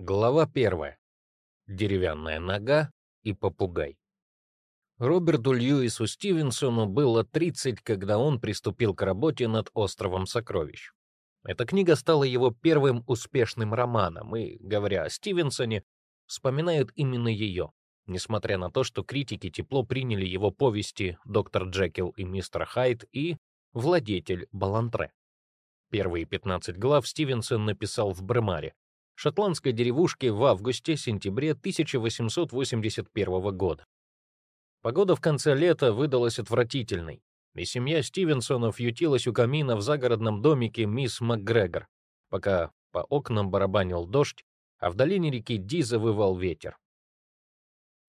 Глава первая. Деревянная нога и попугай. Роберту Льюису Стивенсону было 30, когда он приступил к работе над «Островом сокровищ». Эта книга стала его первым успешным романом, и, говоря о Стивенсоне, вспоминают именно ее, несмотря на то, что критики тепло приняли его повести «Доктор Джекил и мистер Хайд» и «Владетель Балантре». Первые 15 глав Стивенсон написал в Бремаре, шотландской деревушке в августе-сентябре 1881 года. Погода в конце лета выдалась отвратительной, и семья Стивенсонов ютилась у камина в загородном домике мисс МакГрегор, пока по окнам барабанил дождь, а в долине реки Ди завывал ветер.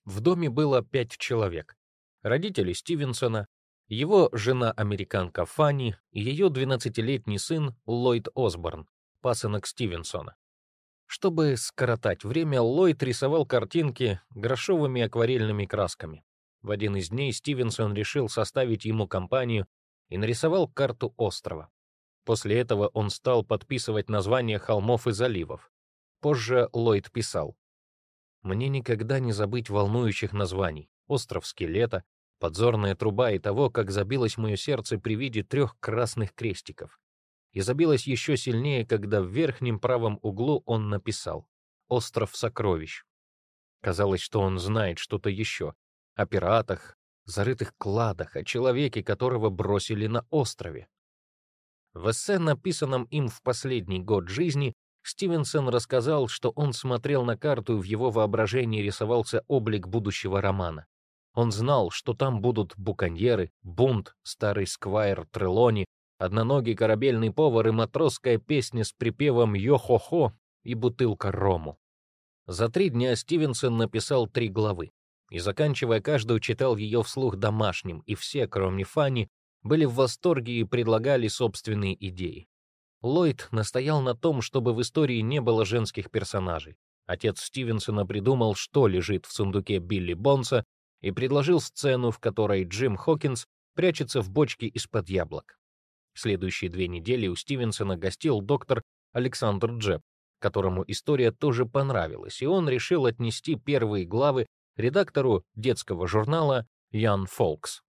В доме было пять человек. Родители Стивенсона, его жена-американка Фанни и ее 12-летний сын Ллойд Осборн, пасынок Стивенсона. Чтобы скоротать время, Ллойд рисовал картинки грошовыми акварельными красками. В один из дней Стивенсон решил составить ему компанию и нарисовал карту острова. После этого он стал подписывать названия холмов и заливов. Позже Ллойд писал, «Мне никогда не забыть волнующих названий. Остров Скелета, подзорная труба и того, как забилось мое сердце при виде трех красных крестиков и забилось еще сильнее, когда в верхнем правом углу он написал «Остров сокровищ». Казалось, что он знает что-то еще о пиратах, зарытых кладах, о человеке, которого бросили на острове. В эссе, написанном им в последний год жизни, Стивенсон рассказал, что он смотрел на карту и в его воображении рисовался облик будущего романа. Он знал, что там будут буконьеры, бунт, старый сквайр Трелони, одноногий корабельный повар и матросская песня с припевом «Йо-хо-хо» и бутылка рому. За три дня Стивенсон написал три главы, и, заканчивая каждую, читал ее вслух домашним, и все, кроме Фанни, были в восторге и предлагали собственные идеи. Ллойд настоял на том, чтобы в истории не было женских персонажей. Отец Стивенсона придумал, что лежит в сундуке Билли Бонса, и предложил сцену, в которой Джим Хокинс прячется в бочке из-под яблок. Следующие две недели у Стивенсона гостил доктор Александр Джеб, которому история тоже понравилась, и он решил отнести первые главы редактору детского журнала Ян Фолкс.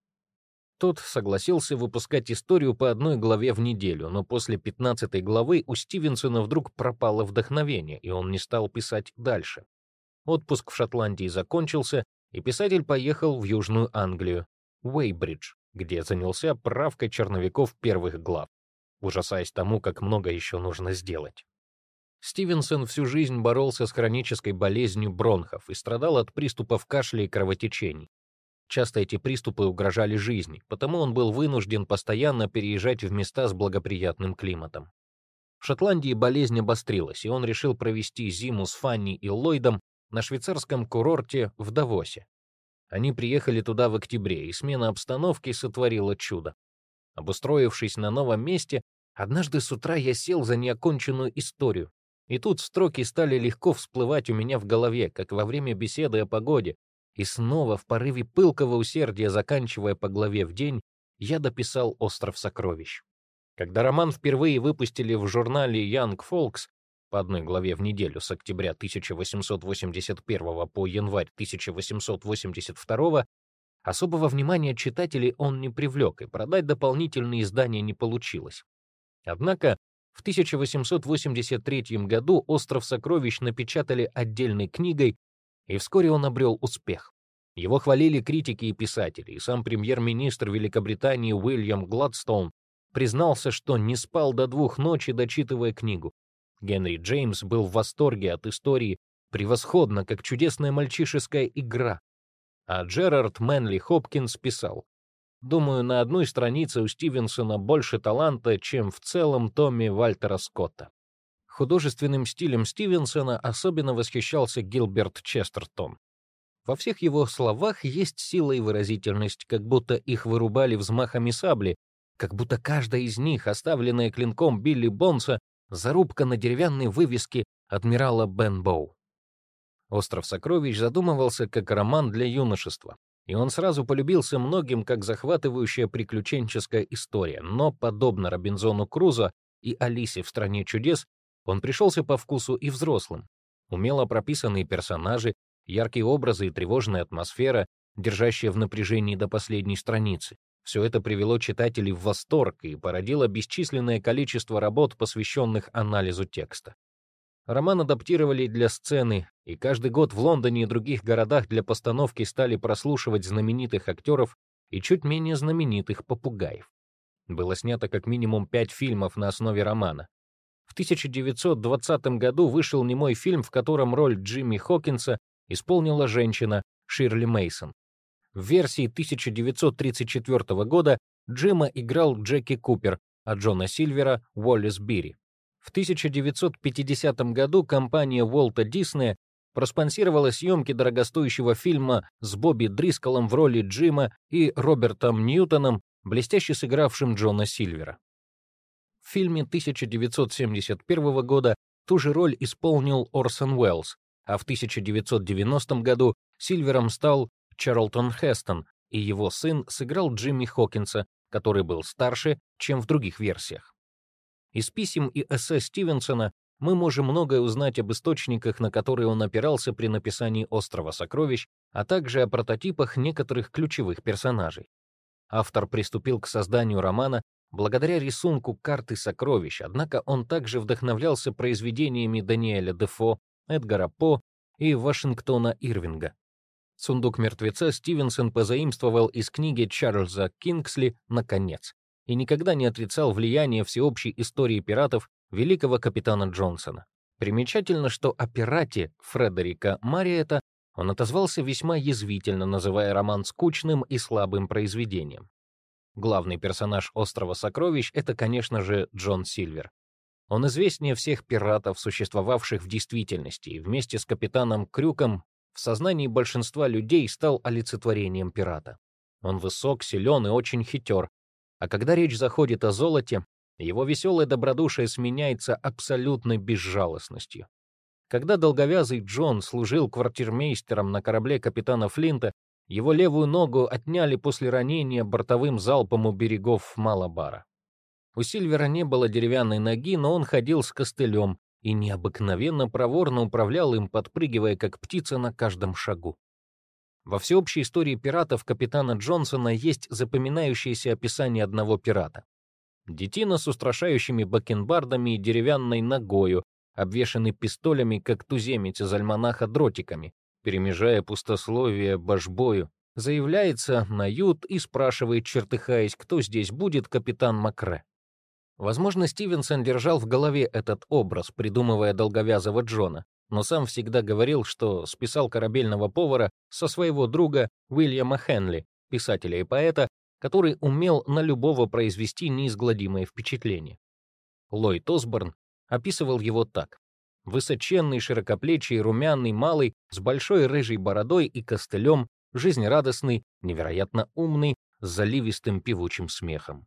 Тот согласился выпускать историю по одной главе в неделю, но после 15 главы у Стивенсона вдруг пропало вдохновение, и он не стал писать дальше. Отпуск в Шотландии закончился, и писатель поехал в Южную Англию, Уэйбридж, где занялся правкой черновиков первых глав, ужасаясь тому, как много еще нужно сделать. Стивенсон всю жизнь боролся с хронической болезнью бронхов и страдал от приступов кашля и кровотечений. Часто эти приступы угрожали жизни, потому он был вынужден постоянно переезжать в места с благоприятным климатом. В Шотландии болезнь обострилась, и он решил провести зиму с Фанни и Ллойдом на швейцарском курорте в Давосе, они приехали туда в октябре, и смена обстановки сотворила чудо. Обустроившись на новом месте, однажды с утра я сел за неоконченную историю. И тут строки стали легко всплывать у меня в голове, как во время беседы о погоде. И снова в порыве пылкого усердия, заканчивая по главе в день, я дописал «Остров сокровищ». Когда роман впервые выпустили в журнале Young Folks, по одной главе в неделю с октября 1881 по январь 1882, особого внимания читателей он не привлек, и продать дополнительные издания не получилось. Однако в 1883 году «Остров сокровищ» напечатали отдельной книгой, и вскоре он обрел успех. Его хвалили критики и писатели, и сам премьер-министр Великобритании Уильям Гладстоун признался, что не спал до двух ночи, дочитывая книгу. Генри Джеймс был в восторге от истории превосходно, как чудесная мальчишеская игра. А Джерард Мэнли Хопкинс писал, «Думаю, на одной странице у Стивенсона больше таланта, чем в целом томе Вальтера Скотта». Художественным стилем Стивенсона особенно восхищался Гилберт Честертон. Во всех его словах есть сила и выразительность, как будто их вырубали взмахами сабли, как будто каждая из них, оставленная клинком Билли Бонса, Зарубка на деревянной вывеске адмирала Бенбоу. «Остров сокровищ» задумывался как роман для юношества, и он сразу полюбился многим как захватывающая приключенческая история, но, подобно Робинзону Крузо и Алисе в «Стране чудес», он пришелся по вкусу и взрослым. Умело прописанные персонажи, яркие образы и тревожная атмосфера, держащая в напряжении до последней страницы. Все это привело читателей в восторг и породило бесчисленное количество работ, посвященных анализу текста. Роман адаптировали для сцены, и каждый год в Лондоне и других городах для постановки стали прослушивать знаменитых актеров и чуть менее знаменитых попугаев. Было снято как минимум пять фильмов на основе романа. В 1920 году вышел немой фильм, в котором роль Джимми Хокинса исполнила женщина Ширли Мейсон. В версии 1934 года Джима играл Джеки Купер, а Джона Сильвера — Уоллес Бири. В 1950 году компания Уолта Диснея проспонсировала съемки дорогостоящего фильма с Бобби Дрисколом в роли Джима и Робертом Ньютоном, блестяще сыгравшим Джона Сильвера. В фильме 1971 года ту же роль исполнил Орсон Уэллс, а в 1990 году Сильвером стал Чарлтон Хестон, и его сын сыграл Джимми Хокинса, который был старше, чем в других версиях. Из писем и эссе Стивенсона мы можем многое узнать об источниках, на которые он опирался при написании «Острова сокровищ», а также о прототипах некоторых ключевых персонажей. Автор приступил к созданию романа благодаря рисунку карты сокровищ, однако он также вдохновлялся произведениями Даниэля Дефо, Эдгара По и Вашингтона Ирвинга. Сундук мертвеца Стивенсон позаимствовал из книги Чарльза Кингсли «Наконец» и никогда не отрицал влияние всеобщей истории пиратов великого капитана Джонсона. Примечательно, что о пирате Фредерика Мариэта он отозвался весьма язвительно, называя роман скучным и слабым произведением. Главный персонаж «Острова сокровищ» — это, конечно же, Джон Сильвер. Он известнее всех пиратов, существовавших в действительности, и вместе с капитаном Крюком в сознании большинства людей стал олицетворением пирата. Он высок, силен и очень хитер, а когда речь заходит о золоте, его веселое добродушие сменяется абсолютной безжалостностью. Когда долговязый Джон служил квартирмейстером на корабле капитана Флинта, его левую ногу отняли после ранения бортовым залпом у берегов Малабара. У Сильвера не было деревянной ноги, но он ходил с костылем и необыкновенно проворно управлял им, подпрыгивая как птица на каждом шагу. Во всеобщей истории пиратов капитана Джонсона есть запоминающееся описание одного пирата. Детина с устрашающими бакенбардами и деревянной ногою, обвешанный пистолями, как туземец из альманаха дротиками, перемежая пустословие башбою, заявляется на ют и спрашивает, чертыхаясь, кто здесь будет капитан Макре. Возможно, Стивенсон держал в голове этот образ, придумывая долговязого Джона, но сам всегда говорил, что списал корабельного повара со своего друга Уильяма Хенли, писателя и поэта, который умел на любого произвести неизгладимое впечатление. Ллойд Осборн описывал его так. Высоченный, широкоплечий, румяный, малый, с большой рыжей бородой и костылем, жизнерадостный, невероятно умный, с заливистым певучим смехом.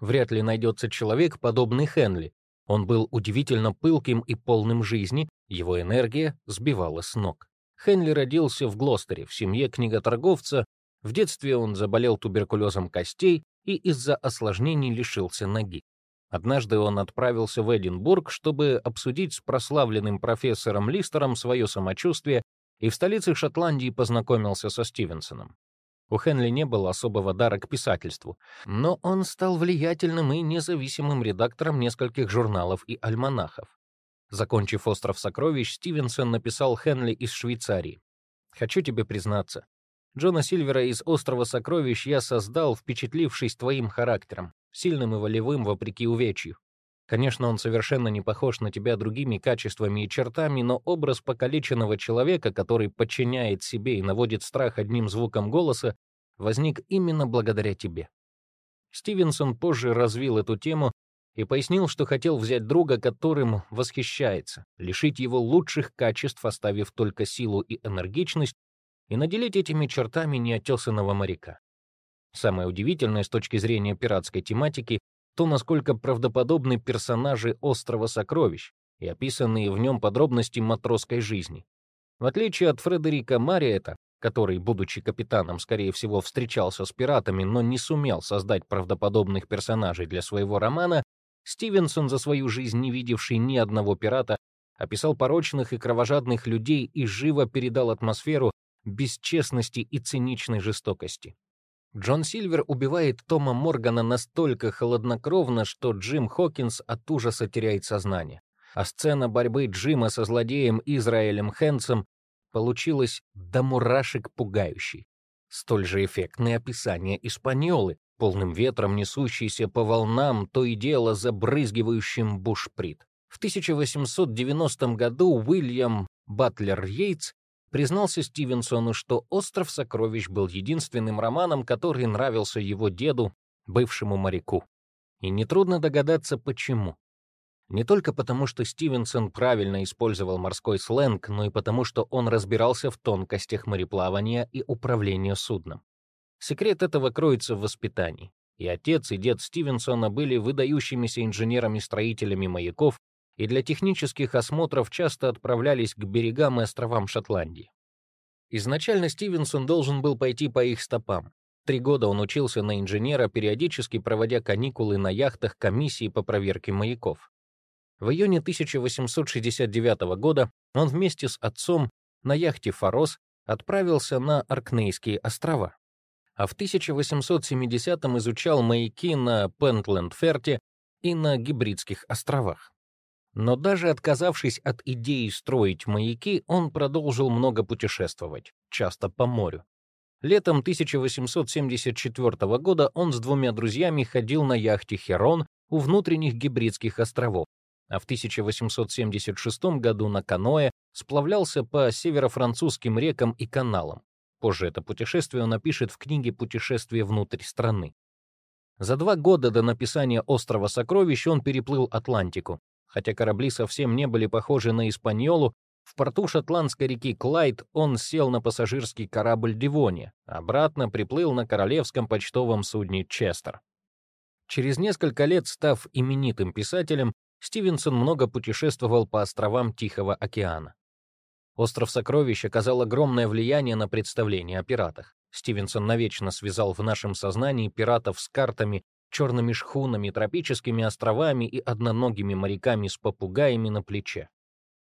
Вряд ли найдется человек, подобный Хенли, он был удивительно пылким и полным жизни, его энергия сбивала с ног. Хенли родился в Глостере, в семье книготорговца. В детстве он заболел туберкулезом костей и из-за осложнений лишился ноги. Однажды он отправился в Эдинбург, чтобы обсудить с прославленным профессором Листером свое самочувствие, и в столице Шотландии познакомился со Стивенсоном. У Хенли не было особого дара к писательству, но он стал влиятельным и независимым редактором нескольких журналов и альманахов. Закончив «Остров сокровищ», Стивенсон написал Хенли из Швейцарии. «Хочу тебе признаться. Джона Сильвера из «Острова сокровищ» я создал, впечатлившись твоим характером, сильным и волевым вопреки увечью. Конечно, он совершенно не похож на тебя другими качествами и чертами, но образ покалеченного человека, который подчиняет себе и наводит страх одним звуком голоса, возник именно благодаря тебе. Стивенсон позже развил эту тему и пояснил, что хотел взять друга, которым восхищается, лишить его лучших качеств, оставив только силу и энергичность, и наделить этими чертами неотесанного моряка. Самое удивительное с точки зрения пиратской тематики то, насколько правдоподобны персонажи «Острова сокровищ» и описанные в нем подробности матросской жизни. В отличие от Фредерика Мариэта, который, будучи капитаном, скорее всего, встречался с пиратами, но не сумел создать правдоподобных персонажей для своего романа, Стивенсон, за свою жизнь не видевший ни одного пирата, описал порочных и кровожадных людей и живо передал атмосферу бесчестности и циничной жестокости. Джон Сильвер убивает Тома Моргана настолько холоднокровно, что Джим Хокинс от ужаса теряет сознание. А сцена борьбы Джима со злодеем Израилем Хэнсом получилась до мурашек пугающей. Столь же эффектное описание Испаньолы, полным ветром несущийся по волнам, то и дело забрызгивающим бушприт. В 1890 году Уильям Батлер Йейтс признался Стивенсону, что «Остров сокровищ» был единственным романом, который нравился его деду, бывшему моряку. И нетрудно догадаться, почему. Не только потому, что Стивенсон правильно использовал морской сленг, но и потому, что он разбирался в тонкостях мореплавания и управления судном. Секрет этого кроется в воспитании. И отец, и дед Стивенсона были выдающимися инженерами-строителями маяков, и для технических осмотров часто отправлялись к берегам и островам Шотландии. Изначально Стивенсон должен был пойти по их стопам. Три года он учился на инженера, периодически проводя каникулы на яхтах комиссии по проверке маяков. В июне 1869 года он вместе с отцом на яхте «Форос» отправился на Аркнейские острова. А в 1870-м изучал маяки на Пентленд-Ферте и на Гибридских островах. Но даже отказавшись от идеи строить маяки, он продолжил много путешествовать, часто по морю. Летом 1874 года он с двумя друзьями ходил на яхте «Херон» у внутренних гибридских островов, а в 1876 году на каноэ сплавлялся по северо-французским рекам и каналам. Позже это путешествие он напишет в книге «Путешествие внутрь страны». За два года до написания «Острова сокровищ» он переплыл Атлантику, Хотя корабли совсем не были похожи на Испаньолу, в порту шотландской реки Клайд он сел на пассажирский корабль «Дивония», обратно приплыл на королевском почтовом судне «Честер». Через несколько лет, став именитым писателем, Стивенсон много путешествовал по островам Тихого океана. «Остров сокровищ» оказал огромное влияние на представление о пиратах. Стивенсон навечно связал в нашем сознании пиратов с картами черными шхунами, тропическими островами и одноногими моряками с попугаями на плече.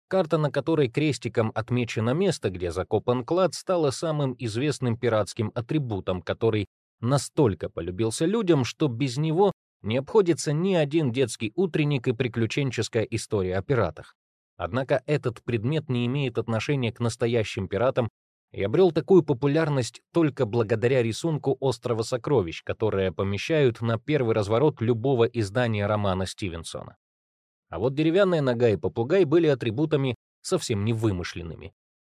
Карта, на которой крестиком отмечено место, где закопан клад, стала самым известным пиратским атрибутом, который настолько полюбился людям, что без него не обходится ни один детский утренник и приключенческая история о пиратах. Однако этот предмет не имеет отношения к настоящим пиратам и обрел такую популярность только благодаря рисунку «Острова сокровищ», которые помещают на первый разворот любого издания романа Стивенсона. А вот деревянная нога и попугай были атрибутами совсем не вымышленными.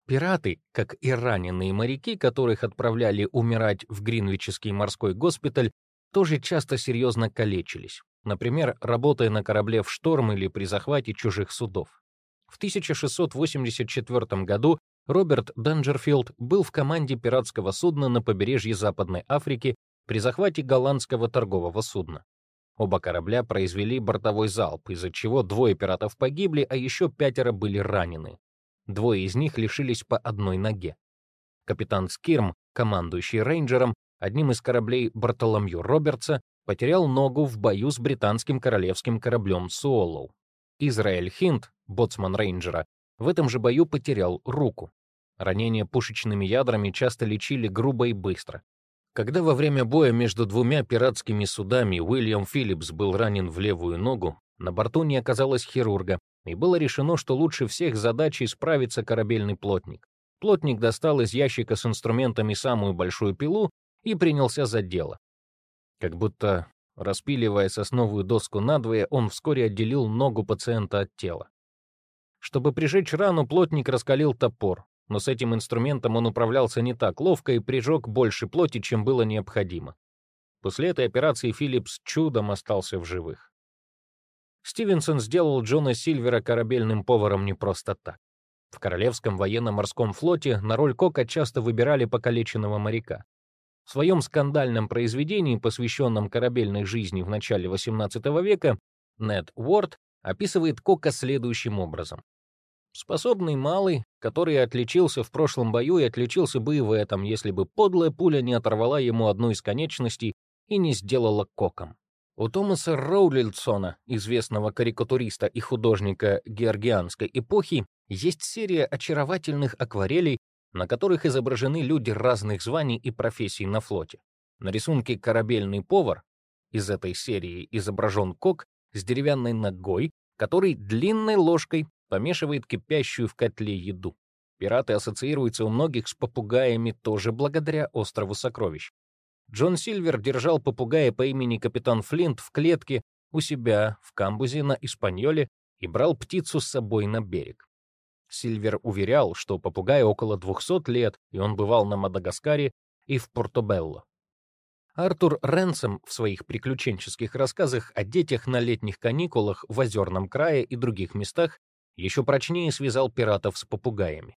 Пираты, как и раненые моряки, которых отправляли умирать в Гринвичский морской госпиталь, тоже часто серьезно калечились, например, работая на корабле в шторм или при захвате чужих судов. В 1684 году Роберт Данджерфилд был в команде пиратского судна на побережье Западной Африки при захвате голландского торгового судна. Оба корабля произвели бортовой залп, из-за чего двое пиратов погибли, а еще пятеро были ранены. Двое из них лишились по одной ноге. Капитан Скирм, командующий рейнджером, одним из кораблей Бартоломью Робертса, потерял ногу в бою с британским королевским кораблем Суоллоу. Израиль Хинд, боцман рейнджера, в этом же бою потерял руку. Ранения пушечными ядрами часто лечили грубо и быстро. Когда во время боя между двумя пиратскими судами Уильям Филлипс был ранен в левую ногу, на борту не оказалось хирурга, и было решено, что лучше всех задачей справится корабельный плотник. Плотник достал из ящика с инструментами самую большую пилу и принялся за дело. Как будто распиливая сосновую доску надвое, он вскоре отделил ногу пациента от тела. Чтобы прижечь рану, плотник раскалил топор, но с этим инструментом он управлялся не так ловко и прижег больше плоти, чем было необходимо. После этой операции Филлипс чудом остался в живых. Стивенсон сделал Джона Сильвера корабельным поваром не просто так. В Королевском военно-морском флоте на роль Кока часто выбирали покалеченного моряка. В своем скандальном произведении, посвященном корабельной жизни в начале XVIII века, Нед Уорд описывает Кока следующим образом. Способный малый, который отличился в прошлом бою и отличился бы и в этом, если бы подлая пуля не оторвала ему одну из конечностей и не сделала коком. У Томаса Роулильдсона, известного карикатуриста и художника георгианской эпохи, есть серия очаровательных акварелей, на которых изображены люди разных званий и профессий на флоте. На рисунке «Корабельный повар» из этой серии изображен кок с деревянной ногой, который длинной ложкой помешивает кипящую в котле еду. Пираты ассоциируются у многих с попугаями тоже благодаря острову сокровищ. Джон Сильвер держал попугая по имени капитан Флинт в клетке у себя в камбузе на Испаньоле и брал птицу с собой на берег. Сильвер уверял, что попугай около 200 лет, и он бывал на Мадагаскаре и в Портобелло. Артур Ренсом в своих приключенческих рассказах о детях на летних каникулах в Озерном крае и других местах еще прочнее связал пиратов с попугаями.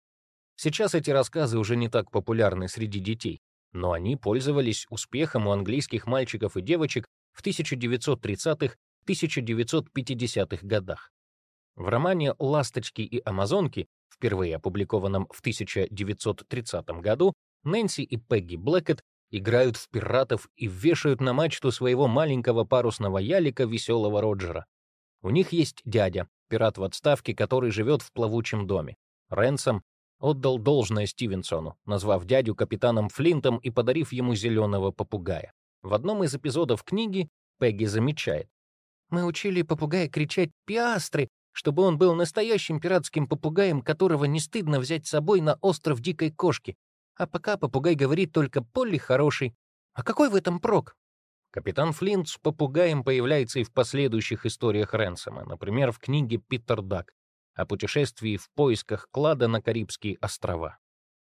Сейчас эти рассказы уже не так популярны среди детей, но они пользовались успехом у английских мальчиков и девочек в 1930-1950-х годах. В романе «Ласточки и амазонки», впервые опубликованном в 1930 году, Нэнси и Пегги Блэкет играют в пиратов и вешают на мачту своего маленького парусного ялика веселого Роджера. У них есть дядя, пират в отставке, который живет в плавучем доме. Ренсом отдал должное Стивенсону, назвав дядю капитаном Флинтом и подарив ему зеленого попугая. В одном из эпизодов книги Пегги замечает. «Мы учили попугая кричать «пиастры», чтобы он был настоящим пиратским попугаем, которого не стыдно взять с собой на остров Дикой Кошки. А пока попугай говорит только «Полли хороший». А какой в этом прок? Капитан Флинт с попугаем появляется и в последующих историях Ренсома, например, в книге «Питер Дак», о путешествии в поисках клада на Карибские острова.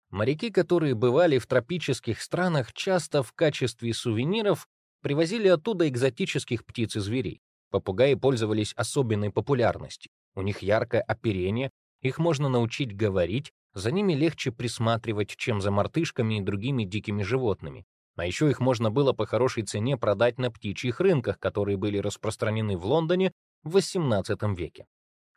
Моряки, которые бывали в тропических странах, часто в качестве сувениров привозили оттуда экзотических птиц и зверей. Попугаи пользовались особенной популярностью. У них яркое оперение, их можно научить говорить, за ними легче присматривать, чем за мартышками и другими дикими животными. А еще их можно было по хорошей цене продать на птичьих рынках, которые были распространены в Лондоне в XVIII веке.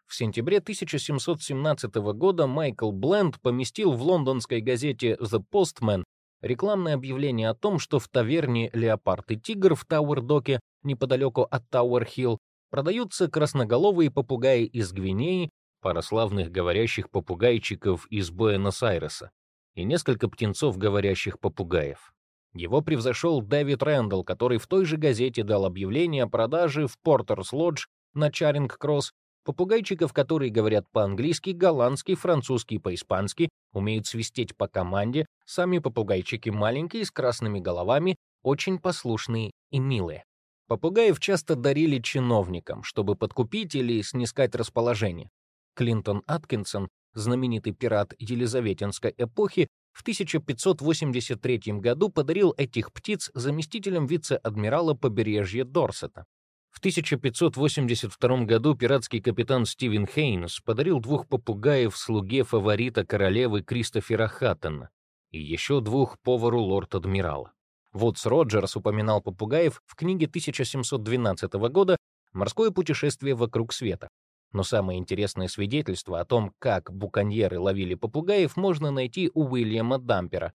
В сентябре 1717 года Майкл Бленд поместил в лондонской газете The Postman рекламное объявление о том, что в таверне «Леопард и тигр» в Тауэр-доке, неподалеку от Тауэр-Хилл, продаются красноголовые попугаи из Гвинеи, пара славных говорящих попугайчиков из Буэнос-Айреса и несколько птенцов говорящих попугаев. Его превзошел Дэвид Рэндалл, который в той же газете дал объявление о продаже в Портерс-Лодж на Чаринг-Кросс Попугайчиков, которые говорят по-английски, голландски, французски по-испански, умеют свистеть по команде, сами попугайчики маленькие, с красными головами, очень послушные и милые. Попугаев часто дарили чиновникам, чтобы подкупить или снискать расположение. Клинтон Аткинсон, знаменитый пират Елизаветинской эпохи, в 1583 году подарил этих птиц заместителям вице-адмирала побережья Дорсета. В 1582 году пиратский капитан Стивен Хейнс подарил двух попугаев слуге фаворита королевы Кристофера Хаттона и еще двух повару лорд-адмирала. Вудс Роджерс упоминал попугаев в книге 1712 года «Морское путешествие вокруг света». Но самое интересное свидетельство о том, как буконьеры ловили попугаев, можно найти у Уильяма Дампера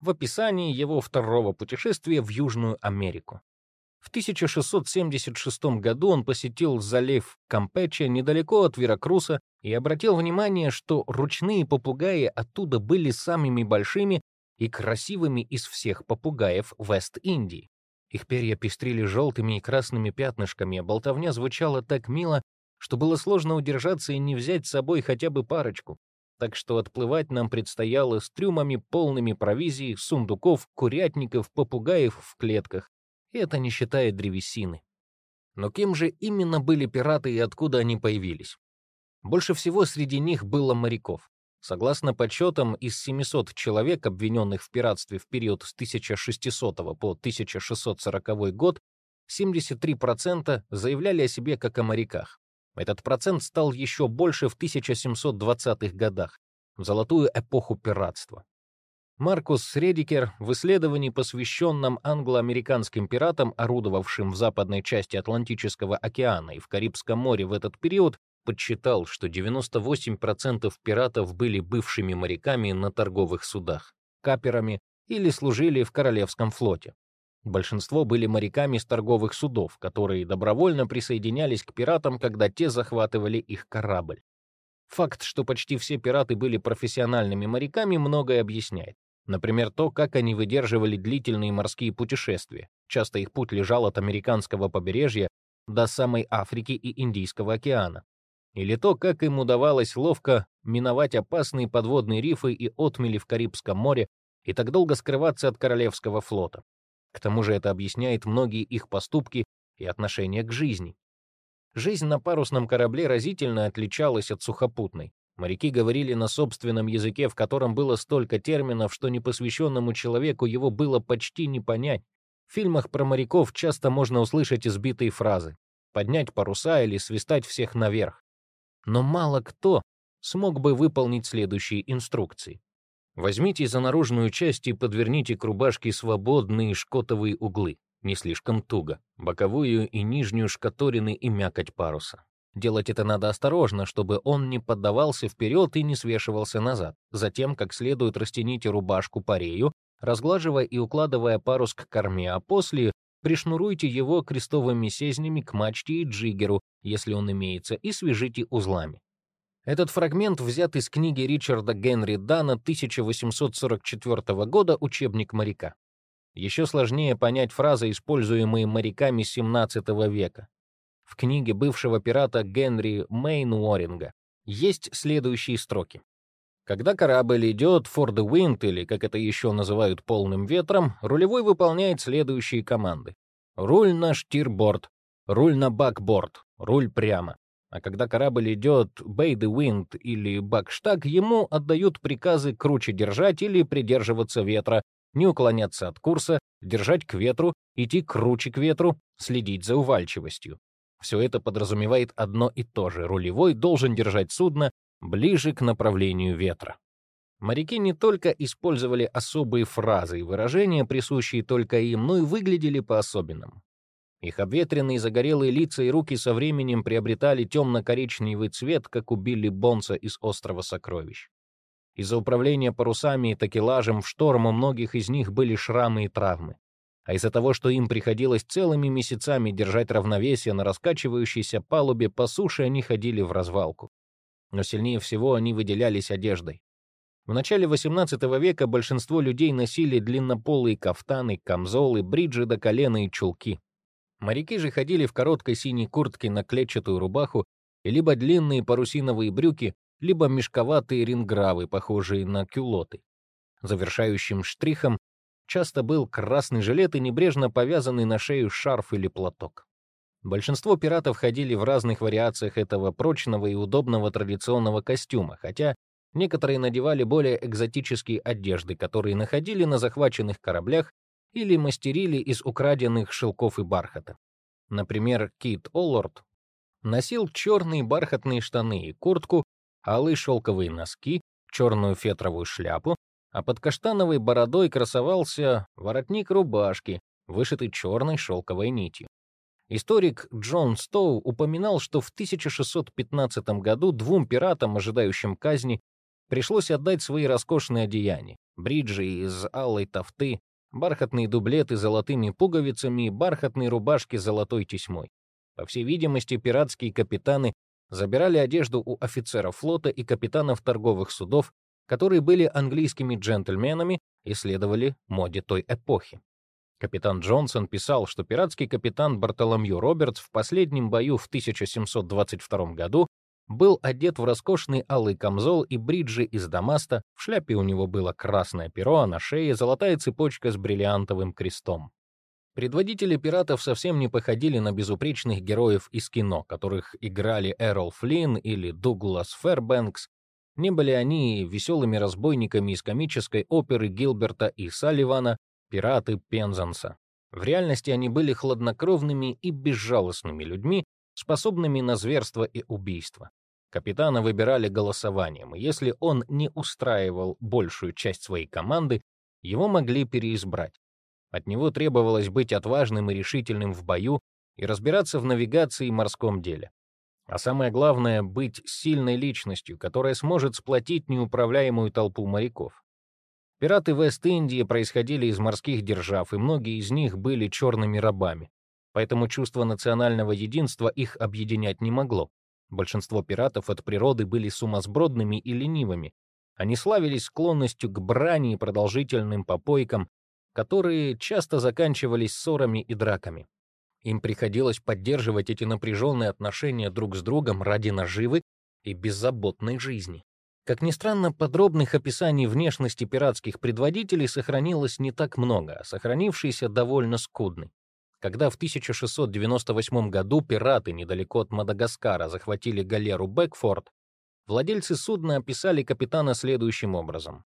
в описании его второго путешествия в Южную Америку. В 1676 году он посетил залив Кампече недалеко от Веракруса и обратил внимание, что ручные попугаи оттуда были самыми большими и красивыми из всех попугаев Вест-Индии. Их перья пестрили желтыми и красными пятнышками, а болтовня звучала так мило, что было сложно удержаться и не взять с собой хотя бы парочку. Так что отплывать нам предстояло с трюмами полными провизии, сундуков, курятников, попугаев в клетках и это не считая древесины. Но кем же именно были пираты и откуда они появились? Больше всего среди них было моряков. Согласно подсчетам, из 700 человек, обвиненных в пиратстве в период с 1600 по 1640 год, 73% заявляли о себе как о моряках. Этот процент стал еще больше в 1720-х годах, в золотую эпоху пиратства. Маркус Редикер в исследовании, посвященном англо-американским пиратам, орудовавшим в западной части Атлантического океана и в Карибском море в этот период, подсчитал, что 98% пиратов были бывшими моряками на торговых судах, каперами или служили в Королевском флоте. Большинство были моряками с торговых судов, которые добровольно присоединялись к пиратам, когда те захватывали их корабль. Факт, что почти все пираты были профессиональными моряками, многое объясняет. Например, то, как они выдерживали длительные морские путешествия. Часто их путь лежал от американского побережья до самой Африки и Индийского океана. Или то, как им удавалось ловко миновать опасные подводные рифы и отмели в Карибском море и так долго скрываться от Королевского флота. К тому же это объясняет многие их поступки и отношение к жизни. Жизнь на парусном корабле разительно отличалась от сухопутной. Моряки говорили на собственном языке, в котором было столько терминов, что непосвященному человеку его было почти не понять. В фильмах про моряков часто можно услышать избитые фразы «поднять паруса» или «свистать всех наверх». Но мало кто смог бы выполнить следующие инструкции. Возьмите за наружную часть и подверните к рубашке свободные шкотовые углы, не слишком туго, боковую и нижнюю шкаторины и мякоть паруса. Делать это надо осторожно, чтобы он не поддавался вперед и не свешивался назад. Затем, как следует, растяните рубашку по рею, разглаживая и укладывая парус к корме, а после пришнуруйте его крестовыми сезнями к мачте и джиггеру, если он имеется, и свяжите узлами. Этот фрагмент взят из книги Ричарда Генри Дана 1844 года «Учебник моряка». Еще сложнее понять фразы, используемые моряками XVII века. В книге бывшего пирата Генри Мейнуоринга есть следующие строки. Когда корабль идет for the wind, или, как это еще называют, полным ветром, рулевой выполняет следующие команды. Руль на штирборд, руль на бакборд, руль прямо. А когда корабль идет «Bay the Wind» или «Бакштаг», ему отдают приказы круче держать или придерживаться ветра, не уклоняться от курса, держать к ветру, идти круче к ветру, следить за увальчивостью. Все это подразумевает одно и то же. Рулевой должен держать судно ближе к направлению ветра. Моряки не только использовали особые фразы и выражения, присущие только им, но и выглядели по-особенному. Их обветренные загорелые лица и руки со временем приобретали темно-коричневый цвет, как у Билли Бонса из «Острова сокровищ». Из-за управления парусами и такелажем в шторм у многих из них были шрамы и травмы. А из-за того, что им приходилось целыми месяцами держать равновесие на раскачивающейся палубе, по суше они ходили в развалку. Но сильнее всего они выделялись одеждой. В начале XVIII века большинство людей носили длиннополые кафтаны, камзолы, бриджи до колена и чулки. Моряки же ходили в короткой синей куртке на клетчатую рубаху либо длинные парусиновые брюки, либо мешковатые рингравы, похожие на кюлоты. Завершающим штрихом часто был красный жилет и небрежно повязанный на шею шарф или платок. Большинство пиратов ходили в разных вариациях этого прочного и удобного традиционного костюма, хотя некоторые надевали более экзотические одежды, которые находили на захваченных кораблях или мастерили из украденных шелков и бархата. Например, Кит Оллорд носил черные бархатные штаны и куртку, алые шелковые носки, черную фетровую шляпу, а под каштановой бородой красовался воротник рубашки, вышитый черной шелковой нитью. Историк Джон Стоу упоминал, что в 1615 году двум пиратам, ожидающим казни, пришлось отдать свои роскошные одеяния — бриджи из алой тофты, бархатные дублеты с золотыми пуговицами и бархатные рубашки с золотой тесьмой. По всей видимости, пиратские капитаны забирали одежду у офицеров флота и капитанов торговых судов, которые были английскими джентльменами и следовали моде той эпохи. Капитан Джонсон писал, что пиратский капитан Бартоломью Робертс в последнем бою в 1722 году был одет в роскошный алый камзол и бриджи из дамаста, в шляпе у него было красное перо, а на шее золотая цепочка с бриллиантовым крестом. Предводители пиратов совсем не походили на безупречных героев из кино, которых играли Эрол Флинн или Дуглас Фэрбэнкс. Не были они веселыми разбойниками из комической оперы Гилберта и Салливана «Пираты Пензанса». В реальности они были хладнокровными и безжалостными людьми, способными на зверство и убийство. Капитана выбирали голосованием, и если он не устраивал большую часть своей команды, его могли переизбрать. От него требовалось быть отважным и решительным в бою и разбираться в навигации и морском деле. А самое главное — быть сильной личностью, которая сможет сплотить неуправляемую толпу моряков. Пираты Вест-Индии происходили из морских держав, и многие из них были черными рабами. Поэтому чувство национального единства их объединять не могло. Большинство пиратов от природы были сумасбродными и ленивыми. Они славились склонностью к брани и продолжительным попойкам, которые часто заканчивались ссорами и драками. Им приходилось поддерживать эти напряженные отношения друг с другом ради наживы и беззаботной жизни. Как ни странно, подробных описаний внешности пиратских предводителей сохранилось не так много, а сохранившийся довольно скудный. Когда в 1698 году пираты недалеко от Мадагаскара захватили галеру Бэкфорд, владельцы судна описали капитана следующим образом.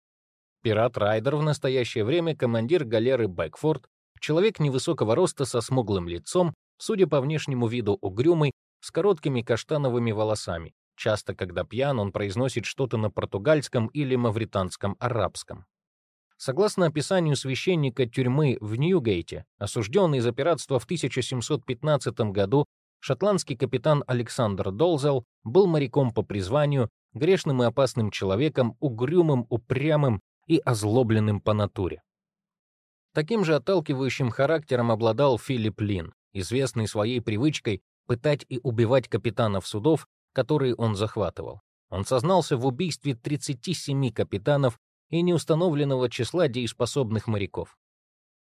Пират-райдер в настоящее время командир галеры Бэкфорд, человек невысокого роста со смуглым лицом, судя по внешнему виду угрюмый, с короткими каштановыми волосами, Часто, когда пьян, он произносит что-то на португальском или мавританском арабском. Согласно описанию священника тюрьмы в Ньюгейте, осужденный за пиратство в 1715 году, шотландский капитан Александр Долзел был моряком по призванию, грешным и опасным человеком, угрюмым, упрямым и озлобленным по натуре. Таким же отталкивающим характером обладал Филипп Лин, известный своей привычкой пытать и убивать капитанов судов, которые он захватывал. Он сознался в убийстве 37 капитанов и неустановленного числа дееспособных моряков.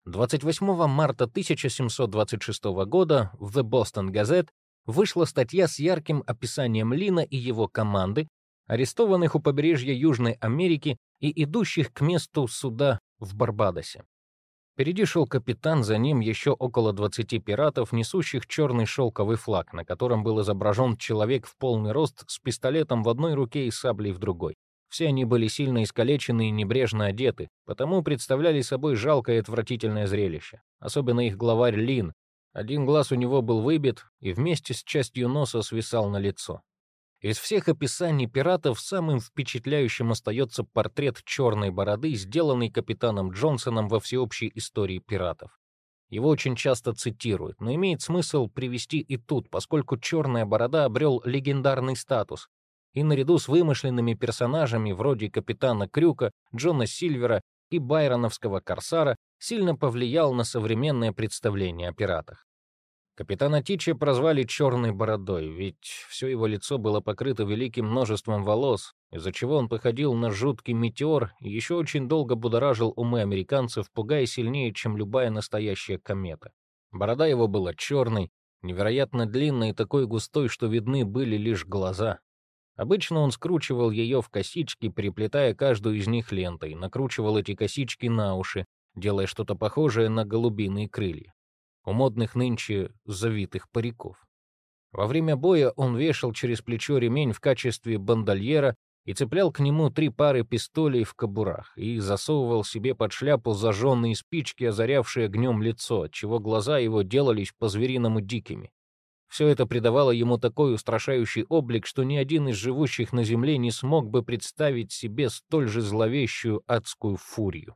28 марта 1726 года в The Boston Gazette вышла статья с ярким описанием Лина и его команды, арестованных у побережья Южной Америки и идущих к месту суда в Барбадосе. Впереди шел капитан, за ним еще около 20 пиратов, несущих черный шелковый флаг, на котором был изображен человек в полный рост с пистолетом в одной руке и саблей в другой. Все они были сильно искалечены и небрежно одеты, потому представляли собой жалкое и отвратительное зрелище. Особенно их главарь Лин. Один глаз у него был выбит и вместе с частью носа свисал на лицо. Из всех описаний пиратов самым впечатляющим остается портрет черной бороды, сделанный капитаном Джонсоном во всеобщей истории пиратов. Его очень часто цитируют, но имеет смысл привести и тут, поскольку черная борода обрел легендарный статус, и наряду с вымышленными персонажами вроде капитана Крюка, Джона Сильвера и байроновского корсара сильно повлиял на современное представление о пиратах. Капитана Тича прозвали «черной бородой», ведь все его лицо было покрыто великим множеством волос, из-за чего он походил на жуткий метеор и еще очень долго будоражил умы американцев, пугая сильнее, чем любая настоящая комета. Борода его была черной, невероятно длинной и такой густой, что видны были лишь глаза. Обычно он скручивал ее в косички, переплетая каждую из них лентой, накручивал эти косички на уши, делая что-то похожее на голубиные крылья у модных нынче завитых париков. Во время боя он вешал через плечо ремень в качестве бандольера и цеплял к нему три пары пистолей в кобурах и засовывал себе под шляпу зажженные спички, озарявшие огнем лицо, отчего глаза его делались по-звериному дикими. Все это придавало ему такой устрашающий облик, что ни один из живущих на земле не смог бы представить себе столь же зловещую адскую фурию.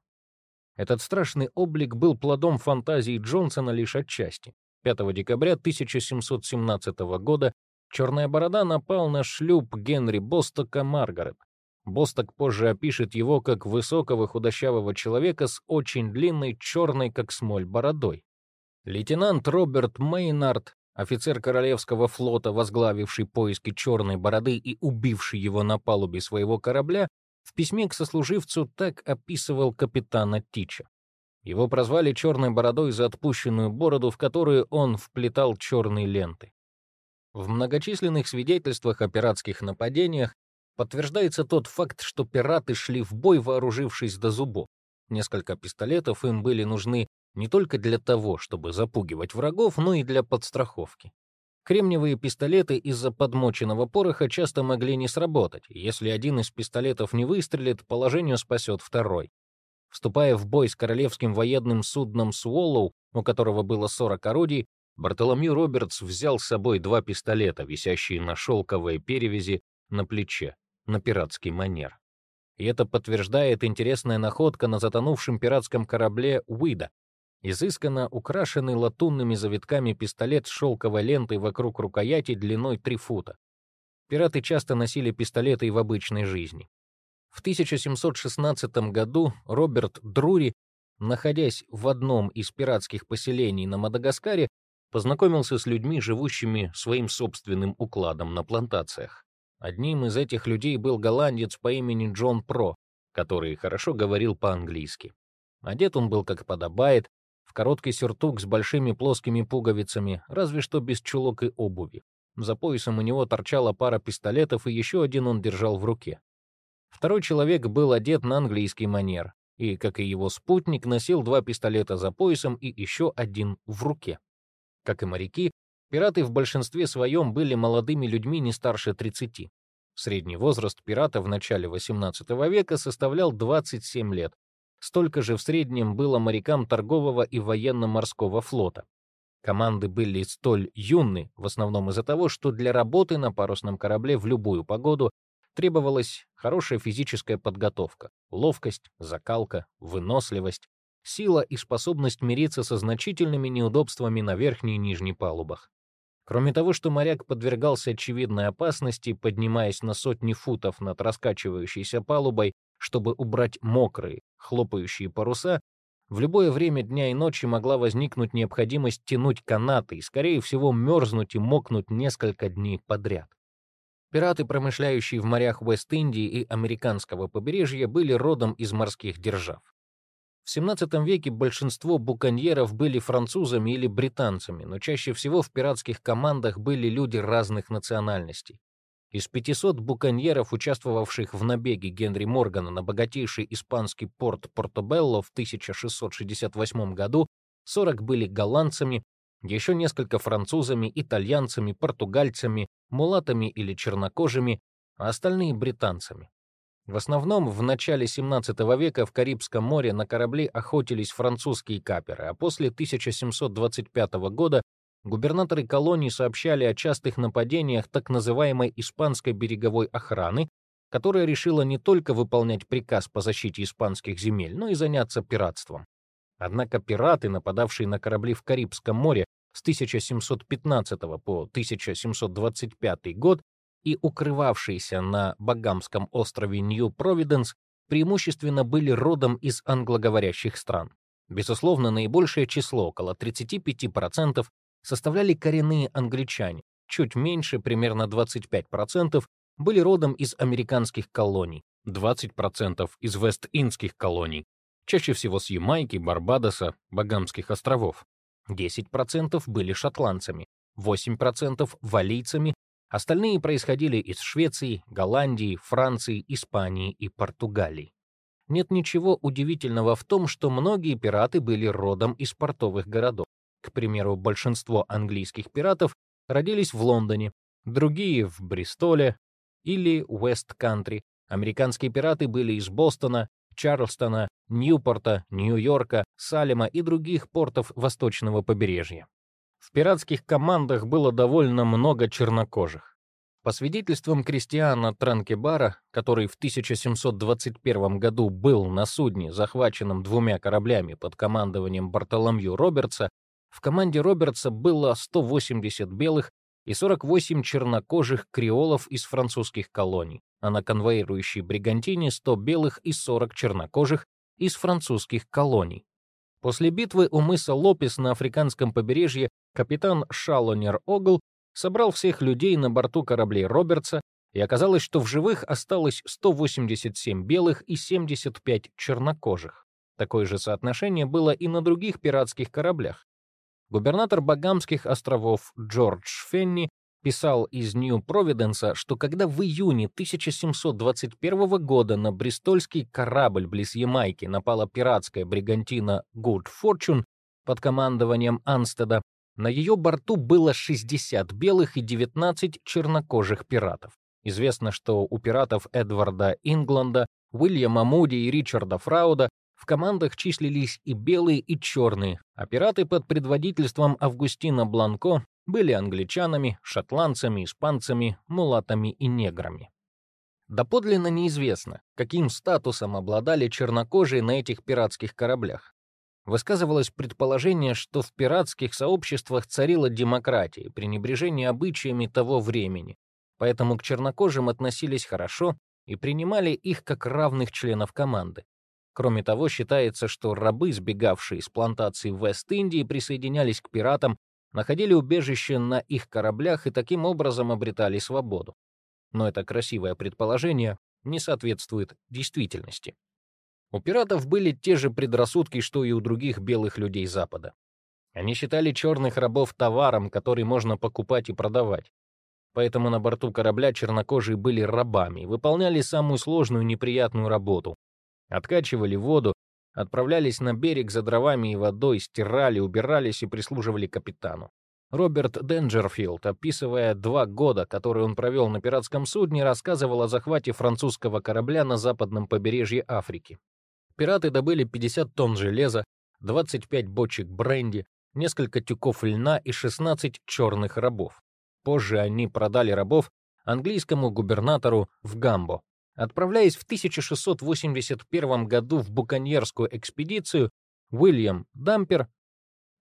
Этот страшный облик был плодом фантазии Джонсона лишь отчасти. 5 декабря 1717 года Черная Борода напал на шлюп Генри Бостока Маргарет. Босток позже опишет его как высокого худощавого человека с очень длинной черной, как смоль, бородой. Лейтенант Роберт Мейнард, офицер Королевского флота, возглавивший поиски Черной Бороды и убивший его на палубе своего корабля, в письме к сослуживцу так описывал капитана Тича. Его прозвали черной бородой за отпущенную бороду, в которую он вплетал черные ленты. В многочисленных свидетельствах о пиратских нападениях подтверждается тот факт, что пираты шли в бой, вооружившись до зубов. Несколько пистолетов им были нужны не только для того, чтобы запугивать врагов, но и для подстраховки. Кремниевые пистолеты из-за подмоченного пороха часто могли не сработать. Если один из пистолетов не выстрелит, положение спасет второй. Вступая в бой с королевским военным судном «Суоллоу», у которого было 40 орудий, Бартоломью Робертс взял с собой два пистолета, висящие на шелковой перевязи на плече, на пиратский манер. И это подтверждает интересная находка на затонувшем пиратском корабле «Уида», Изысканно украшенный латунными завитками пистолет с шелковой лентой вокруг рукояти длиной 3 фута. Пираты часто носили пистолеты и в обычной жизни. В 1716 году Роберт Друри, находясь в одном из пиратских поселений на Мадагаскаре, познакомился с людьми, живущими своим собственным укладом на плантациях. Одним из этих людей был голландец по имени Джон Про, который хорошо говорил по-английски. Одет он был как подобает, короткий сюртук с большими плоскими пуговицами, разве что без чулок и обуви. За поясом у него торчала пара пистолетов, и еще один он держал в руке. Второй человек был одет на английский манер, и, как и его спутник, носил два пистолета за поясом и еще один в руке. Как и моряки, пираты в большинстве своем были молодыми людьми не старше 30. Средний возраст пирата в начале XVIII века составлял 27 лет. Столько же в среднем было морякам торгового и военно-морского флота. Команды были столь юны, в основном из-за того, что для работы на парусном корабле в любую погоду требовалась хорошая физическая подготовка, ловкость, закалка, выносливость, сила и способность мириться со значительными неудобствами на верхней и нижней палубах. Кроме того, что моряк подвергался очевидной опасности, поднимаясь на сотни футов над раскачивающейся палубой, чтобы убрать мокрые, хлопающие паруса, в любое время дня и ночи могла возникнуть необходимость тянуть канаты и, скорее всего, мерзнуть и мокнуть несколько дней подряд. Пираты, промышляющие в морях Вест-Индии и американского побережья, были родом из морских держав. В XVII веке большинство буконьеров были французами или британцами, но чаще всего в пиратских командах были люди разных национальностей. Из 500 буконьеров, участвовавших в набеге Генри Моргана на богатейший испанский порт Портобелло в 1668 году, 40 были голландцами, еще несколько французами, итальянцами, португальцами, мулатами или чернокожими, а остальные британцами. В основном в начале 17 века в Карибском море на корабли охотились французские каперы, а после 1725 года губернаторы колоний сообщали о частых нападениях так называемой испанской береговой охраны, которая решила не только выполнять приказ по защите испанских земель, но и заняться пиратством. Однако пираты, нападавшие на корабли в Карибском море с 1715 по 1725 год, и укрывавшиеся на Багамском острове Нью-Провиденс преимущественно были родом из англоговорящих стран. Безусловно, наибольшее число, около 35%, составляли коренные англичане, чуть меньше, примерно 25%, были родом из американских колоний, 20% из вест-индских колоний, чаще всего с Ямайки, Барбадоса, Багамских островов. 10% были шотландцами, 8% валийцами Остальные происходили из Швеции, Голландии, Франции, Испании и Португалии. Нет ничего удивительного в том, что многие пираты были родом из портовых городов. К примеру, большинство английских пиратов родились в Лондоне, другие — в Бристоле или Уэст-Кантри. Американские пираты были из Бостона, Чарльстона, Ньюпорта, Нью-Йорка, Салема и других портов восточного побережья. В пиратских командах было довольно много чернокожих. По свидетельствам Кристиана Транкебара, который в 1721 году был на судне, захваченном двумя кораблями под командованием Бартоломью Робертса, в команде Робертса было 180 белых и 48 чернокожих креолов из французских колоний, а на конвоирующей бригантине 100 белых и 40 чернокожих из французских колоний. После битвы у мыса Лопес на африканском побережье капитан Шалонер Огл собрал всех людей на борту кораблей Робертса, и оказалось, что в живых осталось 187 белых и 75 чернокожих. Такое же соотношение было и на других пиратских кораблях. Губернатор Багамских островов Джордж Фенни писал из Нью-Провиденса, что когда в июне 1721 года на бристольский корабль близ Ямайки напала пиратская бригантина Good Fortune под командованием Анстеда, на ее борту было 60 белых и 19 чернокожих пиратов. Известно, что у пиратов Эдварда Ингланда, Уильяма Муди и Ричарда Фрауда в командах числились и белые, и черные, а пираты под предводительством Августина Бланко были англичанами, шотландцами, испанцами, мулатами и неграми. Доподлинно неизвестно, каким статусом обладали чернокожие на этих пиратских кораблях. Высказывалось предположение, что в пиратских сообществах царила демократия пренебрежение обычаями того времени, поэтому к чернокожим относились хорошо, и принимали их как равных членов команды. Кроме того, считается, что рабы, сбегавшие из плантаций в Вест-Индии, присоединялись к пиратам, находили убежище на их кораблях и таким образом обретали свободу. Но это красивое предположение не соответствует действительности. У пиратов были те же предрассудки, что и у других белых людей Запада. Они считали черных рабов товаром, который можно покупать и продавать. Поэтому на борту корабля чернокожие были рабами, выполняли самую сложную и неприятную работу. Откачивали воду, отправлялись на берег за дровами и водой, стирали, убирались и прислуживали капитану. Роберт Денджерфилд, описывая два года, которые он провел на пиратском судне, рассказывал о захвате французского корабля на западном побережье Африки. Пираты добыли 50 тонн железа, 25 бочек бренди, несколько тюков льна и 16 черных рабов. Позже они продали рабов английскому губернатору в Гамбо. Отправляясь в 1681 году в буконьерскую экспедицию, Уильям Дампер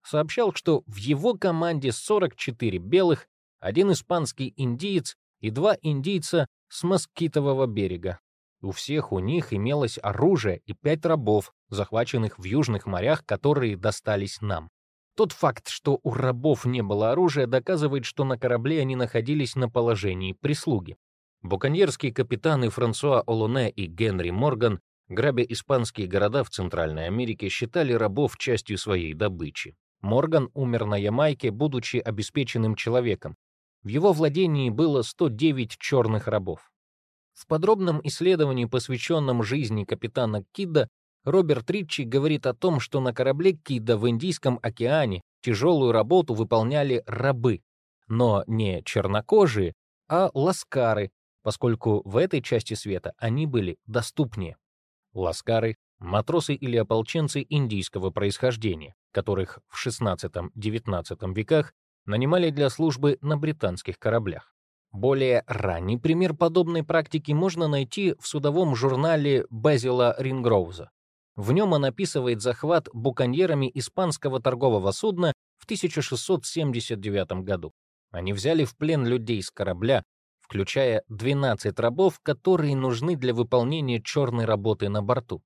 сообщал, что в его команде 44 белых, один испанский индиец и два индийца с Москитового берега. У всех у них имелось оружие и пять рабов, захваченных в южных морях, которые достались нам. Тот факт, что у рабов не было оружия, доказывает, что на корабле они находились на положении прислуги. Буконьерские капитаны Франсуа Олоне и Генри Морган, грабя испанские города в Центральной Америке, считали рабов частью своей добычи. Морган умер на Ямайке, будучи обеспеченным человеком. В его владении было 109 черных рабов. В подробном исследовании, посвященном жизни капитана Кидда, Роберт Ричи говорит о том, что на корабле Кида в Индийском океане тяжелую работу выполняли рабы, но не чернокожие, а ласкары, поскольку в этой части света они были доступнее. Ласкары — матросы или ополченцы индийского происхождения, которых в XVI-XIX веках нанимали для службы на британских кораблях. Более ранний пример подобной практики можно найти в судовом журнале Безила Рингроуза. В нем он описывает захват буконьерами испанского торгового судна в 1679 году. Они взяли в плен людей с корабля, включая 12 рабов, которые нужны для выполнения черной работы на борту.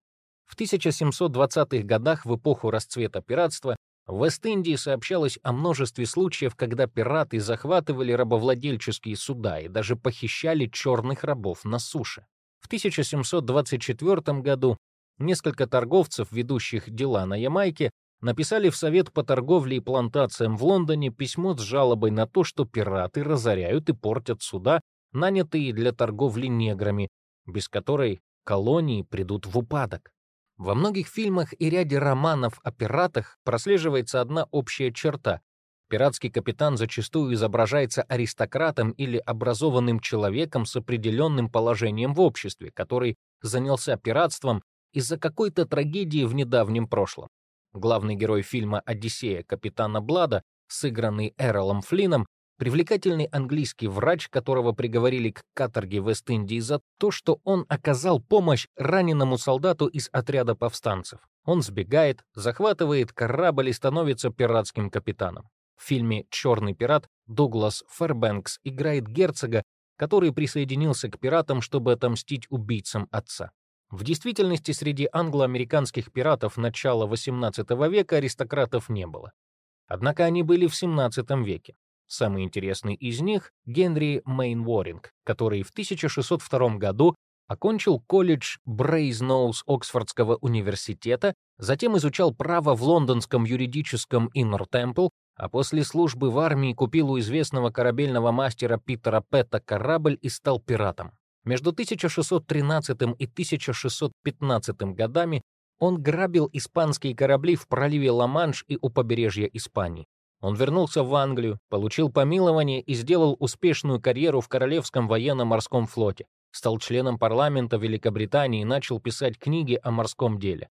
В 1720-х годах, в эпоху расцвета пиратства, в Вест-Индии сообщалось о множестве случаев, когда пираты захватывали рабовладельческие суда и даже похищали черных рабов на суше. В 1724 году Несколько торговцев, ведущих дела на Ямайке, написали в Совет по торговле и плантациям в Лондоне письмо с жалобой на то, что пираты разоряют и портят суда, нанятые для торговли неграми, без которой колонии придут в упадок. Во многих фильмах и ряде романов о пиратах прослеживается одна общая черта. Пиратский капитан зачастую изображается аристократом или образованным человеком с определенным положением в обществе, который занялся пиратством из-за какой-то трагедии в недавнем прошлом. Главный герой фильма «Одиссея» капитана Блада, сыгранный Эролом Флином, привлекательный английский врач, которого приговорили к каторге в Вест-Индии за то, что он оказал помощь раненому солдату из отряда повстанцев. Он сбегает, захватывает корабль и становится пиратским капитаном. В фильме «Черный пират» Дуглас Фербэнкс играет герцога, который присоединился к пиратам, чтобы отомстить убийцам отца. В действительности среди англо-американских пиратов начала XVIII века аристократов не было. Однако они были в XVII веке. Самый интересный из них — Генри Мейнворинг, который в 1602 году окончил колледж Брейзноус Оксфордского университета, затем изучал право в лондонском юридическом Иннер Темпл, а после службы в армии купил у известного корабельного мастера Питера Петта корабль и стал пиратом. Между 1613 и 1615 годами он грабил испанские корабли в проливе Ла-Манш и у побережья Испании. Он вернулся в Англию, получил помилование и сделал успешную карьеру в Королевском военно-морском флоте, стал членом парламента Великобритании и начал писать книги о морском деле.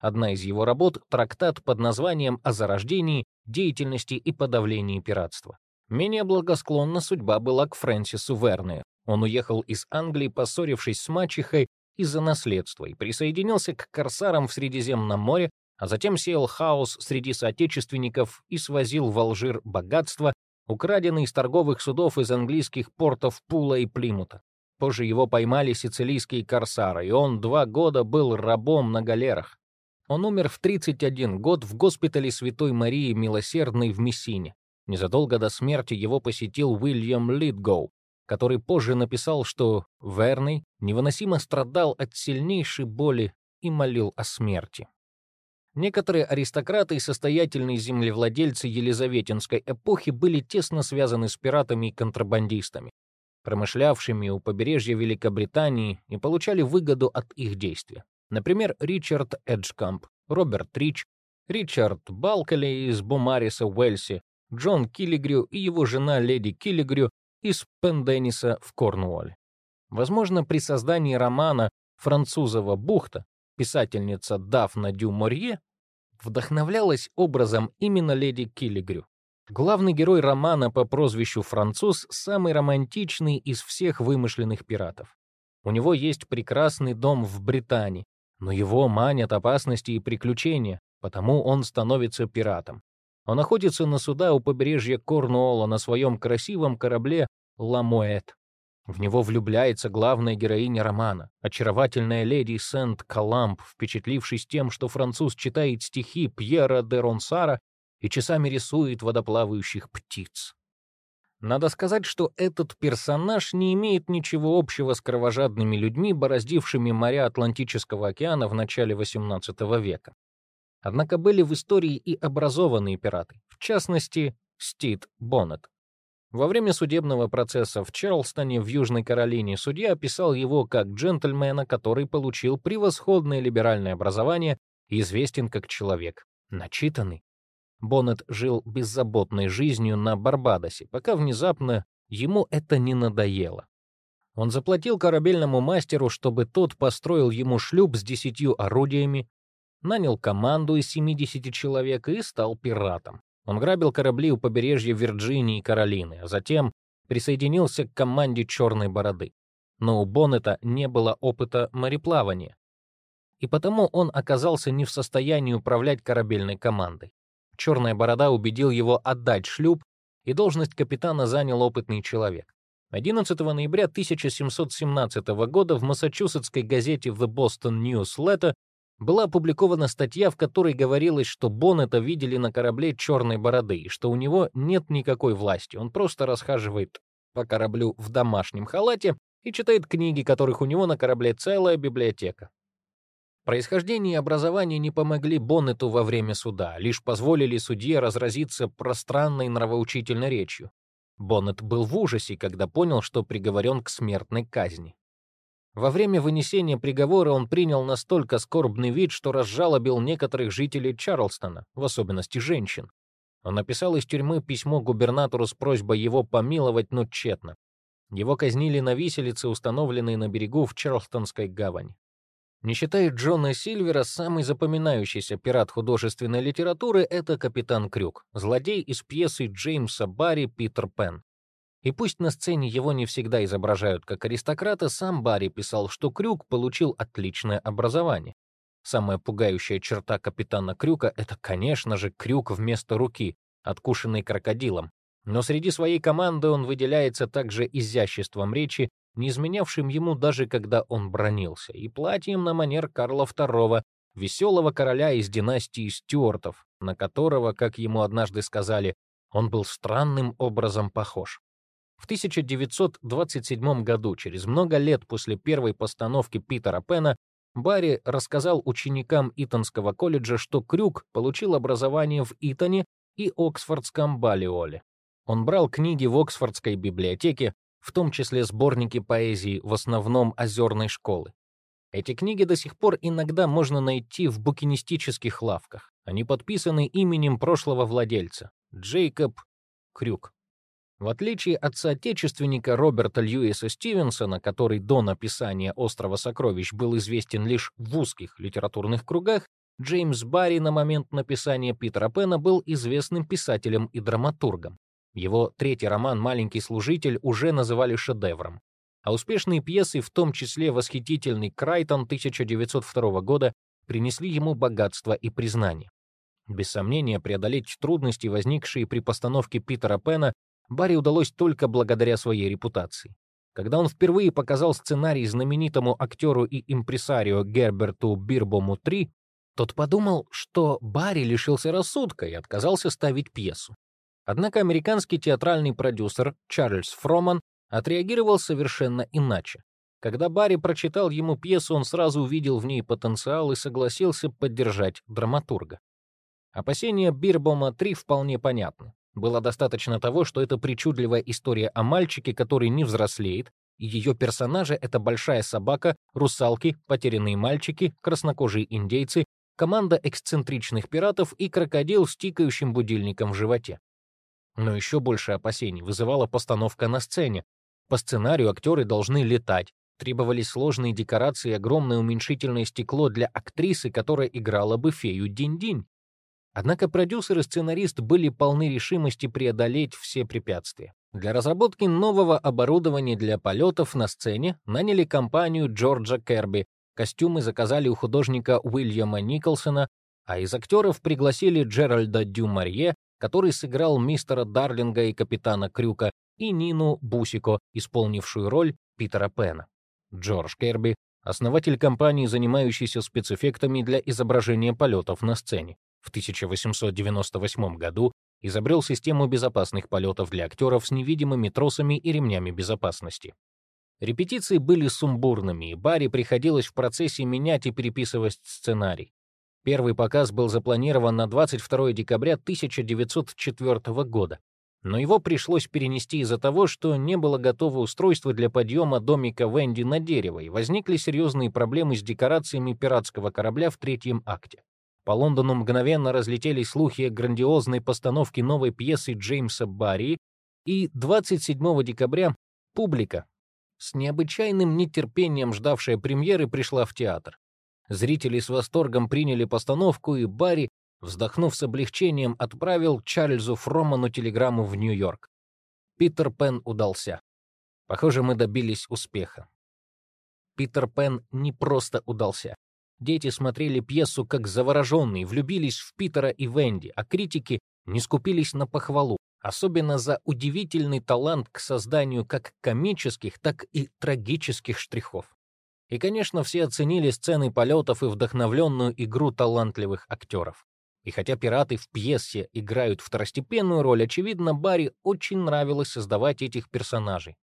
Одна из его работ — трактат под названием «О зарождении, деятельности и подавлении пиратства». Менее благосклонна судьба была к Фрэнсису Вернею. Он уехал из Англии, поссорившись с мачехой из-за наследства, и присоединился к корсарам в Средиземном море, а затем сеял хаос среди соотечественников и свозил в Алжир богатство, украденные из торговых судов из английских портов Пула и Плимута. Позже его поймали сицилийские корсары, и он два года был рабом на галерах. Он умер в 31 год в госпитале Святой Марии Милосердной в Мессине. Незадолго до смерти его посетил Уильям Литгоу, который позже написал, что Верный невыносимо страдал от сильнейшей боли и молил о смерти. Некоторые аристократы и состоятельные землевладельцы Елизаветинской эпохи были тесно связаны с пиратами и контрабандистами, промышлявшими у побережья Великобритании и получали выгоду от их действия. Например, Ричард Эджкамп, Роберт Рич, Ричард Балкали из Бумариса в Уэльсе, Джон Киллигрю и его жена леди Киллигрю из Пендениса в Корнуолле. Возможно, при создании романа «Французова бухта» писательница Дафна Дю Морье вдохновлялась образом именно леди Киллигрю. Главный герой романа по прозвищу Француз самый романтичный из всех вымышленных пиратов. У него есть прекрасный дом в Британии, но его манят опасности и приключения, потому он становится пиратом. Он находится на суда у побережья Корнуолла на своем красивом корабле «Ламуэт». В него влюбляется главная героиня романа, очаровательная леди Сент-Каламб, впечатлившись тем, что француз читает стихи Пьера де Ронсара и часами рисует водоплавающих птиц. Надо сказать, что этот персонаж не имеет ничего общего с кровожадными людьми, бороздившими моря Атлантического океана в начале XVIII века. Однако были в истории и образованные пираты, в частности, Стит Боннет. Во время судебного процесса в Чарлстоне в Южной Каролине судья описал его как джентльмена, который получил превосходное либеральное образование и известен как человек, начитанный. Боннет жил беззаботной жизнью на Барбадосе, пока внезапно ему это не надоело. Он заплатил корабельному мастеру, чтобы тот построил ему шлюп с десятью орудиями, нанял команду из 70 человек и стал пиратом. Он грабил корабли у побережья Вирджинии и Каролины, а затем присоединился к команде «Черной бороды». Но у Боннета не было опыта мореплавания, и потому он оказался не в состоянии управлять корабельной командой. «Черная борода» убедил его отдать шлюп, и должность капитана занял опытный человек. 11 ноября 1717 года в массачусетской газете The Boston News Letter была опубликована статья, в которой говорилось, что Боннета видели на корабле черной бороды, и что у него нет никакой власти, он просто расхаживает по кораблю в домашнем халате и читает книги, которых у него на корабле целая библиотека. Происхождение и образование не помогли Боннету во время суда, лишь позволили судье разразиться пространной нравоучительной речью. Боннет был в ужасе, когда понял, что приговорен к смертной казни. Во время вынесения приговора он принял настолько скорбный вид, что разжалобил некоторых жителей Чарлстона, в особенности женщин. Он написал из тюрьмы письмо губернатору с просьбой его помиловать, но тщетно. Его казнили на виселице, установленной на берегу в Чарлстонской гавани. Не считая Джона Сильвера, самый запоминающийся пират художественной литературы — это капитан Крюк, злодей из пьесы Джеймса Барри «Питер Пен». И пусть на сцене его не всегда изображают как аристократа, сам Барри писал, что Крюк получил отличное образование. Самая пугающая черта капитана Крюка — это, конечно же, Крюк вместо руки, откушенный крокодилом. Но среди своей команды он выделяется также изяществом речи, не изменявшим ему даже когда он бронился, и платьем на манер Карла II, веселого короля из династии Стюартов, на которого, как ему однажды сказали, он был странным образом похож. В 1927 году, через много лет после первой постановки Питера Пена, Барри рассказал ученикам Итонского колледжа, что Крюк получил образование в Итоне и Оксфордском Балиоле. Он брал книги в Оксфордской библиотеке, в том числе сборники поэзии, в основном озерной школы. Эти книги до сих пор иногда можно найти в букинистических лавках. Они подписаны именем прошлого владельца — Джейкоб Крюк. В отличие от соотечественника Роберта Льюиса Стивенсона, который до написания «Острова сокровищ» был известен лишь в узких литературных кругах, Джеймс Барри на момент написания Питера Пэна был известным писателем и драматургом. Его третий роман «Маленький служитель» уже называли шедевром. А успешные пьесы, в том числе восхитительный «Крайтон» 1902 года, принесли ему богатство и признание. Без сомнения, преодолеть трудности, возникшие при постановке Питера Пэна, Барри удалось только благодаря своей репутации. Когда он впервые показал сценарий знаменитому актеру и импресарио Герберту Бирбому III, тот подумал, что Барри лишился рассудка и отказался ставить пьесу. Однако американский театральный продюсер Чарльз Фроман отреагировал совершенно иначе. Когда Барри прочитал ему пьесу, он сразу увидел в ней потенциал и согласился поддержать драматурга. Опасения Бирбома-3 вполне понятны. Было достаточно того, что это причудливая история о мальчике, который не взрослеет, и ее персонажи — это большая собака, русалки, потерянные мальчики, краснокожие индейцы, команда эксцентричных пиратов и крокодил с тикающим будильником в животе. Но еще больше опасений вызывала постановка на сцене. По сценарию актеры должны летать, требовались сложные декорации и огромное уменьшительное стекло для актрисы, которая играла бы фею Динь-Динь. Однако продюсер и сценарист были полны решимости преодолеть все препятствия. Для разработки нового оборудования для полетов на сцене наняли компанию Джорджа Керби, костюмы заказали у художника Уильяма Николсона, а из актеров пригласили Джеральда Дю Марье, который сыграл мистера Дарлинга и капитана Крюка, и Нину Бусико, исполнившую роль Питера Пена. Джордж Керби — основатель компании, занимающейся спецэффектами для изображения полетов на сцене в 1898 году изобрел систему безопасных полетов для актеров с невидимыми тросами и ремнями безопасности. Репетиции были сумбурными, и Барри приходилось в процессе менять и переписывать сценарий. Первый показ был запланирован на 22 декабря 1904 года, но его пришлось перенести из-за того, что не было готово устройство для подъема домика Венди на дерево, и возникли серьезные проблемы с декорациями пиратского корабля в третьем акте. По Лондону мгновенно разлетелись слухи о грандиозной постановке новой пьесы Джеймса Барри, и 27 декабря публика, с необычайным нетерпением ждавшая премьеры, пришла в театр. Зрители с восторгом приняли постановку, и Барри, вздохнув с облегчением, отправил Чарльзу Фроману телеграмму в Нью-Йорк. Питер Пен удался. Похоже, мы добились успеха. Питер Пен не просто удался. Дети смотрели пьесу как завороженные, влюбились в Питера и Венди, а критики не скупились на похвалу, особенно за удивительный талант к созданию как комических, так и трагических штрихов. И, конечно, все оценили сцены полетов и вдохновленную игру талантливых актеров. И хотя пираты в пьесе играют второстепенную роль, очевидно, Барри очень нравилось создавать этих персонажей.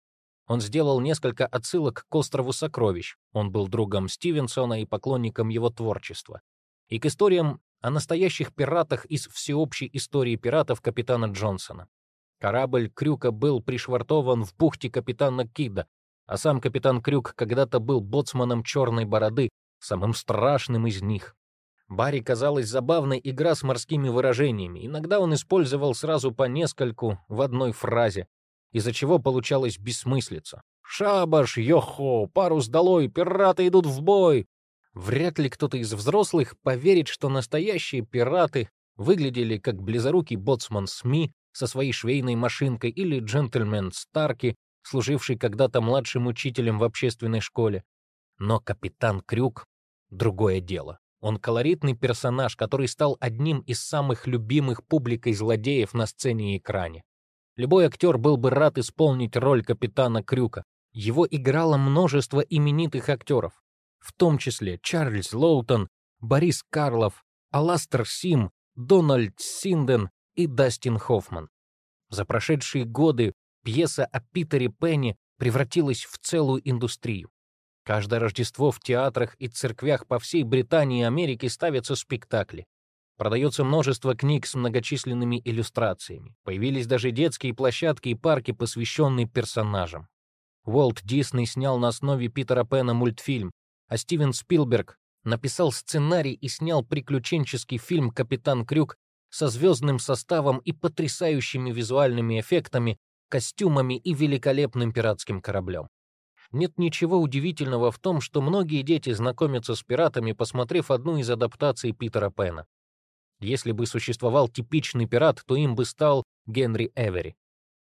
Он сделал несколько отсылок к острову сокровищ. Он был другом Стивенсона и поклонником его творчества. И к историям о настоящих пиратах из всеобщей истории пиратов капитана Джонсона. Корабль Крюка был пришвартован в бухте капитана Кида, а сам капитан Крюк когда-то был боцманом черной бороды, самым страшным из них. Барри казалась забавной игра с морскими выражениями. Иногда он использовал сразу по нескольку в одной фразе, из-за чего получалась бессмыслица. «Шабаш, йохо, парус долой, пираты идут в бой!» Вряд ли кто-то из взрослых поверит, что настоящие пираты выглядели как близорукий боцман СМИ со своей швейной машинкой или джентльмен Старки, служивший когда-то младшим учителем в общественной школе. Но капитан Крюк — другое дело. Он колоритный персонаж, который стал одним из самых любимых публикой злодеев на сцене и экране. Любой актер был бы рад исполнить роль капитана Крюка. Его играло множество именитых актеров, в том числе Чарльз Лоутон, Борис Карлов, Аластер Сим, Дональд Синден и Дастин Хоффман. За прошедшие годы пьеса о Питере Пенни превратилась в целую индустрию. Каждое Рождество в театрах и церквях по всей Британии и Америке ставятся спектакли. Продается множество книг с многочисленными иллюстрациями. Появились даже детские площадки и парки, посвященные персонажам. Уолт Дисней снял на основе Питера Пэна мультфильм, а Стивен Спилберг написал сценарий и снял приключенческий фильм «Капитан Крюк» со звездным составом и потрясающими визуальными эффектами, костюмами и великолепным пиратским кораблем. Нет ничего удивительного в том, что многие дети знакомятся с пиратами, посмотрев одну из адаптаций Питера Пэна. Если бы существовал типичный пират, то им бы стал Генри Эвери.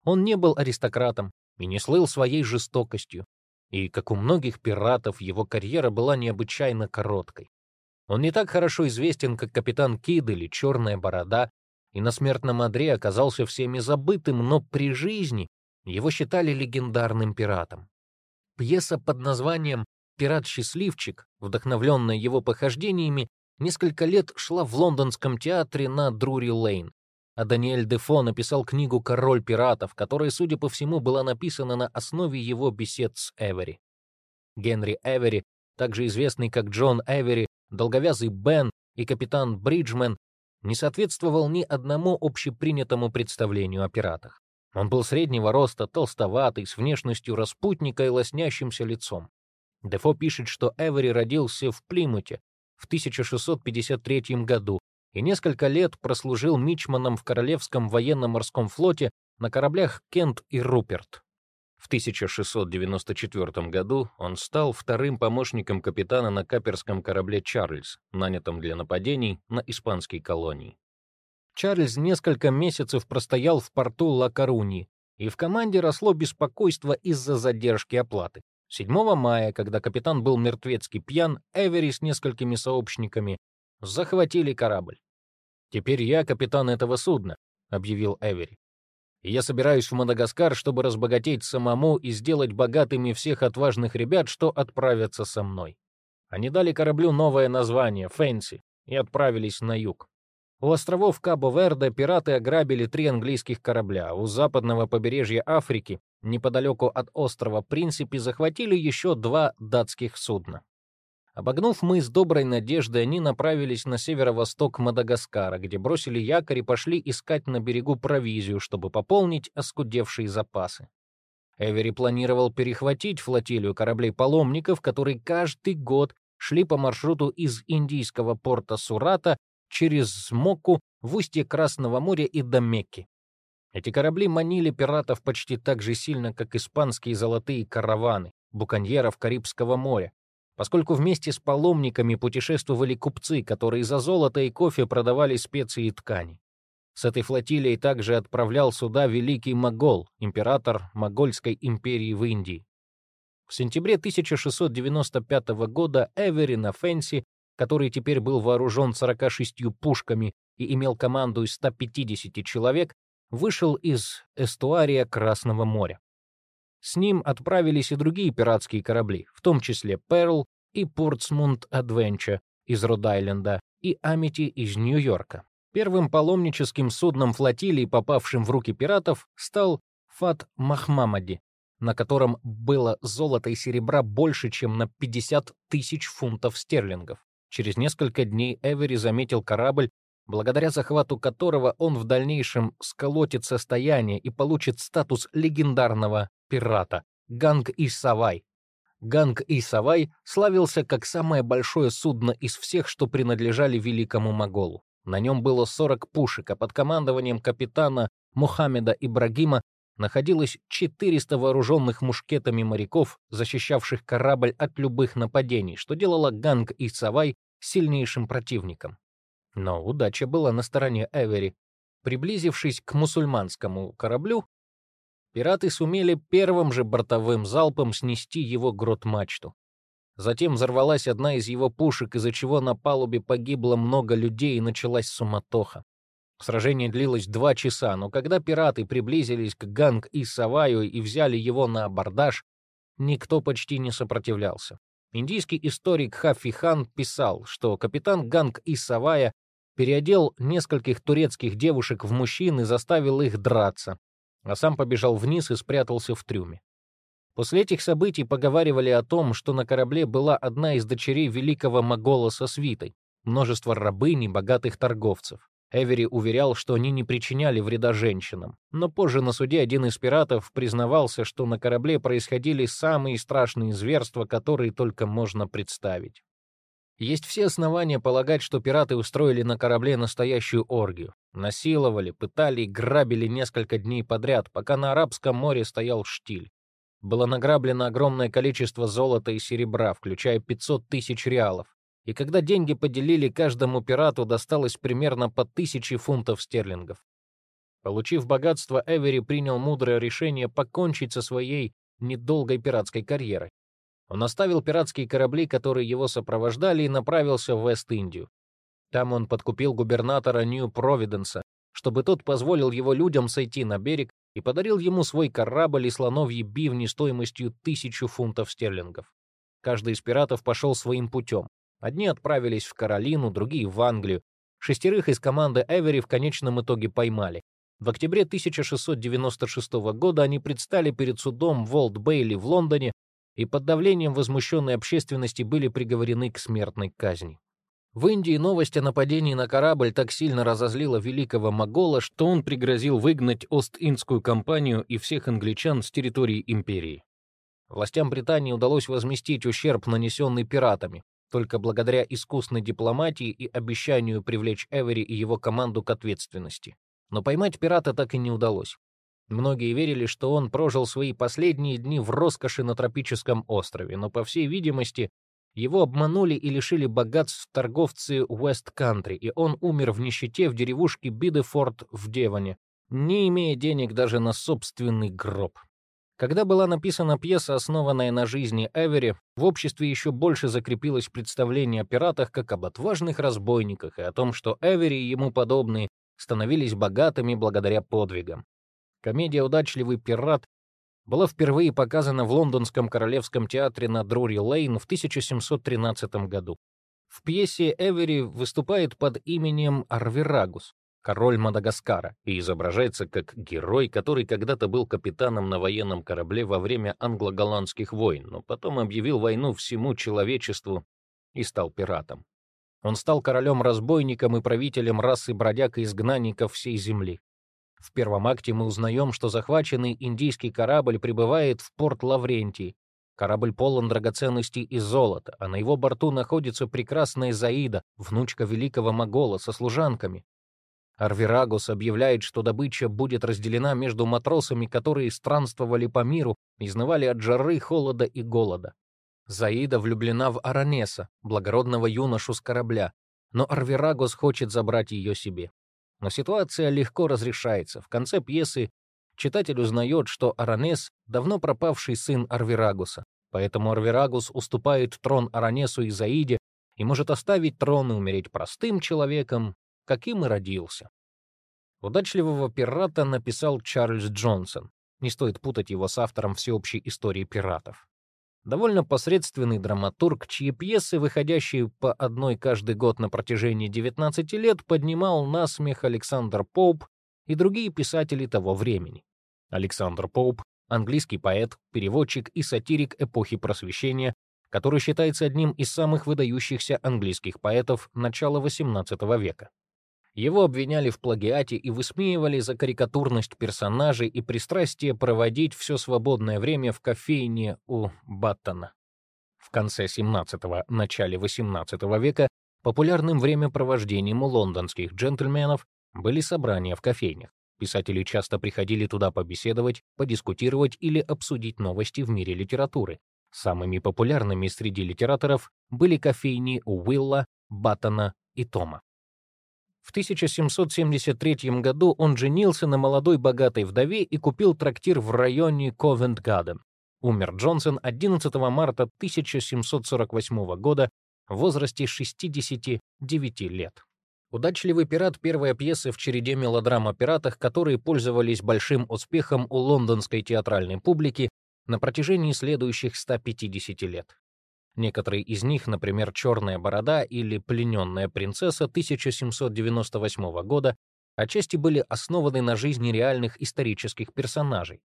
Он не был аристократом и не слыл своей жестокостью, и, как у многих пиратов, его карьера была необычайно короткой. Он не так хорошо известен, как капитан Кид или Черная Борода, и на смертном одре оказался всеми забытым, но при жизни его считали легендарным пиратом. Пьеса под названием «Пират-счастливчик», вдохновленная его похождениями, несколько лет шла в лондонском театре на Друри-Лейн. А Даниэль Дефо написал книгу «Король пиратов», которая, судя по всему, была написана на основе его бесед с Эвери. Генри Эвери, также известный как Джон Эвери, долговязый Бен и капитан Бриджмен, не соответствовал ни одному общепринятому представлению о пиратах. Он был среднего роста, толстоватый, с внешностью распутника и лоснящимся лицом. Дефо пишет, что Эвери родился в Плимуте в 1653 году и несколько лет прослужил мичманом в Королевском военно-морском флоте на кораблях «Кент» и «Руперт». В 1694 году он стал вторым помощником капитана на каперском корабле «Чарльз», нанятом для нападений на испанские колонии. Чарльз несколько месяцев простоял в порту Ла-Коруни, и в команде росло беспокойство из-за задержки оплаты. 7 мая, когда капитан был мертвецки пьян, Эвери с несколькими сообщниками захватили корабль. «Теперь я капитан этого судна», — объявил Эвери. «И я собираюсь в Мадагаскар, чтобы разбогатеть самому и сделать богатыми всех отважных ребят, что отправятся со мной». Они дали кораблю новое название — «Фэнси» и отправились на юг. У островов Кабо-Верде пираты ограбили три английских корабля, у западного побережья Африки, неподалеку от острова Принципи, захватили еще два датских судна. Обогнув мыс Доброй Надежды, они направились на северо-восток Мадагаскара, где бросили якорь и пошли искать на берегу провизию, чтобы пополнить оскудевшие запасы. Эвери планировал перехватить флотилию кораблей-паломников, которые каждый год шли по маршруту из индийского порта Сурата через Моку в устье Красного моря и до Мекки. Эти корабли манили пиратов почти так же сильно, как испанские золотые караваны, буконьеров Карибского моря, поскольку вместе с паломниками путешествовали купцы, которые за золото и кофе продавали специи и ткани. С этой флотилией также отправлял сюда великий Могол, император Могольской империи в Индии. В сентябре 1695 года Эвери на Фенси который теперь был вооружен 46 пушками и имел команду из 150 человек, вышел из эстуария Красного моря. С ним отправились и другие пиратские корабли, в том числе Перл и Портсмунд Адвенча из Род-Айленда и Амити из Нью-Йорка. Первым паломническим судном флотилии, попавшим в руки пиратов, стал Фат Махмамади, на котором было золота и серебра больше, чем на 50 тысяч фунтов стерлингов. Через несколько дней Эвери заметил корабль, благодаря захвату которого он в дальнейшем сколотит состояние и получит статус легендарного пирата — Ганг-и-Савай. Ганг-и-Савай славился как самое большое судно из всех, что принадлежали великому Моголу. На нем было 40 пушек, а под командованием капитана Мухаммеда Ибрагима находилось 400 вооруженных мушкетами моряков, защищавших корабль от любых нападений, что делало Ганг и Савай сильнейшим противником. Но удача была на стороне Эвери. Приблизившись к мусульманскому кораблю, пираты сумели первым же бортовым залпом снести его грот-мачту. Затем взорвалась одна из его пушек, из-за чего на палубе погибло много людей и началась суматоха. Сражение длилось два часа, но когда пираты приблизились к Ганг и Саваю и взяли его на абордаж, никто почти не сопротивлялся. Индийский историк Хафи Хан писал, что капитан Ганг и Савая переодел нескольких турецких девушек в мужчин и заставил их драться, а сам побежал вниз и спрятался в трюме. После этих событий поговаривали о том, что на корабле была одна из дочерей великого Могола со свитой, множество рабынь и богатых торговцев. Эвери уверял, что они не причиняли вреда женщинам, но позже на суде один из пиратов признавался, что на корабле происходили самые страшные зверства, которые только можно представить. Есть все основания полагать, что пираты устроили на корабле настоящую оргию. Насиловали, пытали и грабили несколько дней подряд, пока на Арабском море стоял штиль. Было награблено огромное количество золота и серебра, включая 500 тысяч реалов и когда деньги поделили, каждому пирату досталось примерно по тысяче фунтов стерлингов. Получив богатство, Эвери принял мудрое решение покончить со своей недолгой пиратской карьерой. Он оставил пиратские корабли, которые его сопровождали, и направился в Вест-Индию. Там он подкупил губернатора Нью-Провиденса, чтобы тот позволил его людям сойти на берег и подарил ему свой корабль и слоновьи бивни стоимостью тысячу фунтов стерлингов. Каждый из пиратов пошел своим путем. Одни отправились в Каролину, другие — в Англию. Шестерых из команды Эвери в конечном итоге поймали. В октябре 1696 года они предстали перед судом Волт Бейли в Лондоне и под давлением возмущенной общественности были приговорены к смертной казни. В Индии новость о нападении на корабль так сильно разозлила великого Могола, что он пригрозил выгнать Ост-Индскую компанию и всех англичан с территории империи. Властям Британии удалось возместить ущерб, нанесенный пиратами, только благодаря искусной дипломатии и обещанию привлечь Эвери и его команду к ответственности. Но поймать пирата так и не удалось. Многие верили, что он прожил свои последние дни в роскоши на тропическом острове, но, по всей видимости, его обманули и лишили богатств торговцы Уэст-Кантри, и он умер в нищете в деревушке Бидефорд в Девоне, не имея денег даже на собственный гроб. Когда была написана пьеса, основанная на жизни Эвери, в обществе еще больше закрепилось представление о пиратах как об отважных разбойниках и о том, что Эвери и ему подобные становились богатыми благодаря подвигам. Комедия «Удачливый пират» была впервые показана в Лондонском Королевском театре на Друри-Лейн в 1713 году. В пьесе Эвери выступает под именем Арвирагус, король Мадагаскара, и изображается как герой, который когда-то был капитаном на военном корабле во время англо-голландских войн, но потом объявил войну всему человечеству и стал пиратом. Он стал королем-разбойником и правителем расы бродяг и изгнанников всей земли. В первом акте мы узнаем, что захваченный индийский корабль прибывает в порт Лаврентий. Корабль полон драгоценностей и золота, а на его борту находится прекрасная Заида, внучка великого Могола, со служанками. Арвирагус объявляет, что добыча будет разделена между матросами, которые странствовали по миру, изнывали от жары, холода и голода. Заида влюблена в Аранеса, благородного юношу с корабля, но Арвирагус хочет забрать ее себе. Но ситуация легко разрешается. В конце пьесы читатель узнает, что Аранес — давно пропавший сын Арвирагуса. Поэтому Арвирагус уступает трон Аранесу и Заиде и может оставить трон и умереть простым человеком, каким и родился. Удачливого пирата написал Чарльз Джонсон. Не стоит путать его с автором всеобщей истории пиратов довольно посредственный драматург, чьи пьесы, выходящие по одной каждый год на протяжении 19 лет, поднимал на смех Александр Поуп и другие писатели того времени. Александр Поуп — английский поэт, переводчик и сатирик эпохи Просвещения, который считается одним из самых выдающихся английских поэтов начала XVIII века. Его обвиняли в плагиате и высмеивали за карикатурность персонажей и пристрастие проводить все свободное время в кофейне у Баттона. В конце XVII – начале XVIII века популярным времяпровождением у лондонских джентльменов были собрания в кофейнях. Писатели часто приходили туда побеседовать, подискутировать или обсудить новости в мире литературы. Самыми популярными среди литераторов были кофейни Уилла, Баттона и Тома. В 1773 году он женился на молодой богатой вдове и купил трактир в районе Ковент-Гаден. Умер Джонсон 11 марта 1748 года в возрасте 69 лет. «Удачливый пират» — первая пьеса в череде мелодрам о пиратах, которые пользовались большим успехом у лондонской театральной публики на протяжении следующих 150 лет. Некоторые из них, например, «Черная борода» или «Плененная принцесса» 1798 года, отчасти были основаны на жизни реальных исторических персонажей.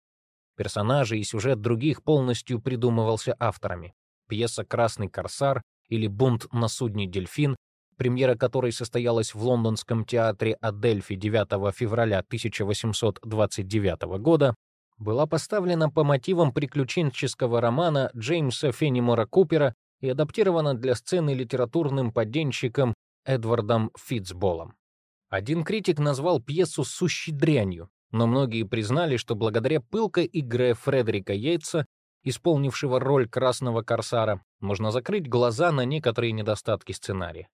Персонажи и сюжет других полностью придумывался авторами. Пьеса «Красный корсар» или «Бунт на судне «Дельфин», премьера которой состоялась в лондонском театре Адельфи 9 февраля 1829 года, была поставлена по мотивам приключенческого романа Джеймса Феннимора Купера и адаптирована для сцены литературным поденщиком Эдвардом Фитцболом. Один критик назвал пьесу «сущей дрянью», но многие признали, что благодаря пылкой игре Фредерика Йейтса, исполнившего роль красного корсара, можно закрыть глаза на некоторые недостатки сценария.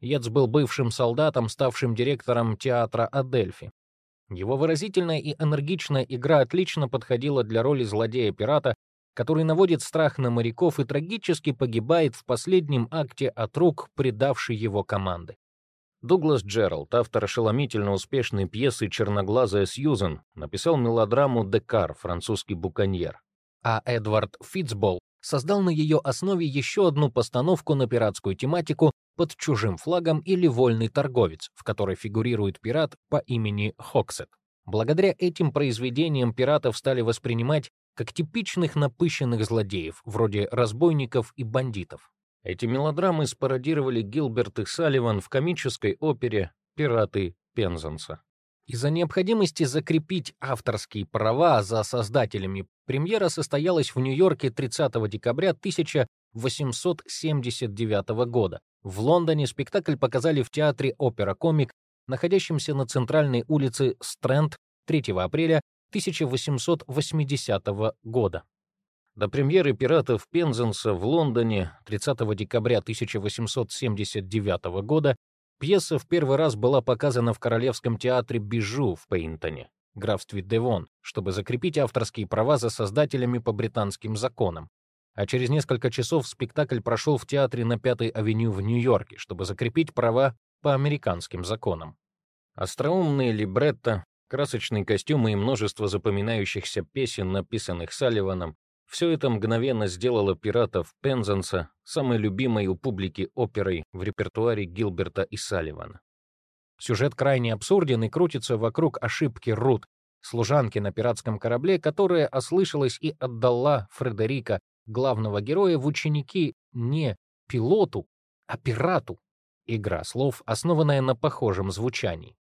Йетс был бывшим солдатом, ставшим директором театра Адельфи. Его выразительная и энергичная игра отлично подходила для роли злодея-пирата, который наводит страх на моряков и трагически погибает в последнем акте от рук предавшей его команды. Дуглас Джеральд, автор ошеломительно успешной пьесы «Черноглазая Сьюзен», написал мелодраму «Декар. Французский буконьер». А Эдвард Фитцбол создал на ее основе еще одну постановку на пиратскую тематику «Под чужим флагом» или «Вольный торговец», в которой фигурирует пират по имени Хоксет. Благодаря этим произведениям пиратов стали воспринимать как типичных напыщенных злодеев, вроде разбойников и бандитов. Эти мелодрамы спародировали Гилберт и Салливан в комической опере «Пираты Пензанса». Из-за необходимости закрепить авторские права за создателями премьера состоялась в Нью-Йорке 30 декабря 1879 года. В Лондоне спектакль показали в театре «Опера Комик», находящемся на центральной улице Стрэнд 3 апреля 1880 года. До премьеры «Пиратов Пензенса» в Лондоне 30 декабря 1879 года пьеса в первый раз была показана в Королевском театре Бижу в Пейнтоне, графстве Девон, чтобы закрепить авторские права за создателями по британским законам. А через несколько часов спектакль прошел в театре на Пятой авеню в Нью-Йорке, чтобы закрепить права по американским законам. Остроумные либретто, красочные костюмы и множество запоминающихся песен, написанных Салливаном, все это мгновенно сделало «Пиратов» Пензанса самой любимой у публики оперой в репертуаре Гилберта и Салливана. Сюжет крайне абсурден и крутится вокруг ошибки Рут, служанки на пиратском корабле, которая ослышалась и отдала Фредерика, главного героя, в ученики не пилоту, а пирату. Игра слов, основанная на похожем звучании.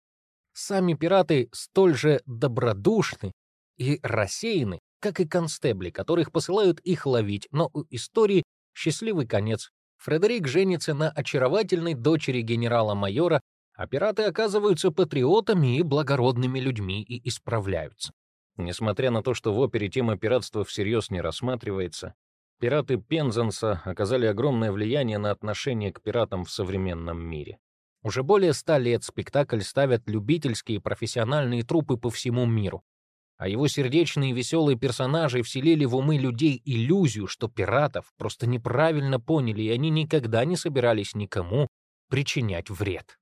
Сами пираты столь же добродушны и рассеяны, как и констебли, которых посылают их ловить, но у истории счастливый конец. Фредерик женится на очаровательной дочери генерала-майора, а пираты оказываются патриотами и благородными людьми и исправляются. Несмотря на то, что в опере тема пиратства всерьез не рассматривается, пираты Пензанса оказали огромное влияние на отношение к пиратам в современном мире. Уже более ста лет спектакль ставят любительские и профессиональные трупы по всему миру а его сердечные и веселые персонажи вселили в умы людей иллюзию, что пиратов просто неправильно поняли, и они никогда не собирались никому причинять вред.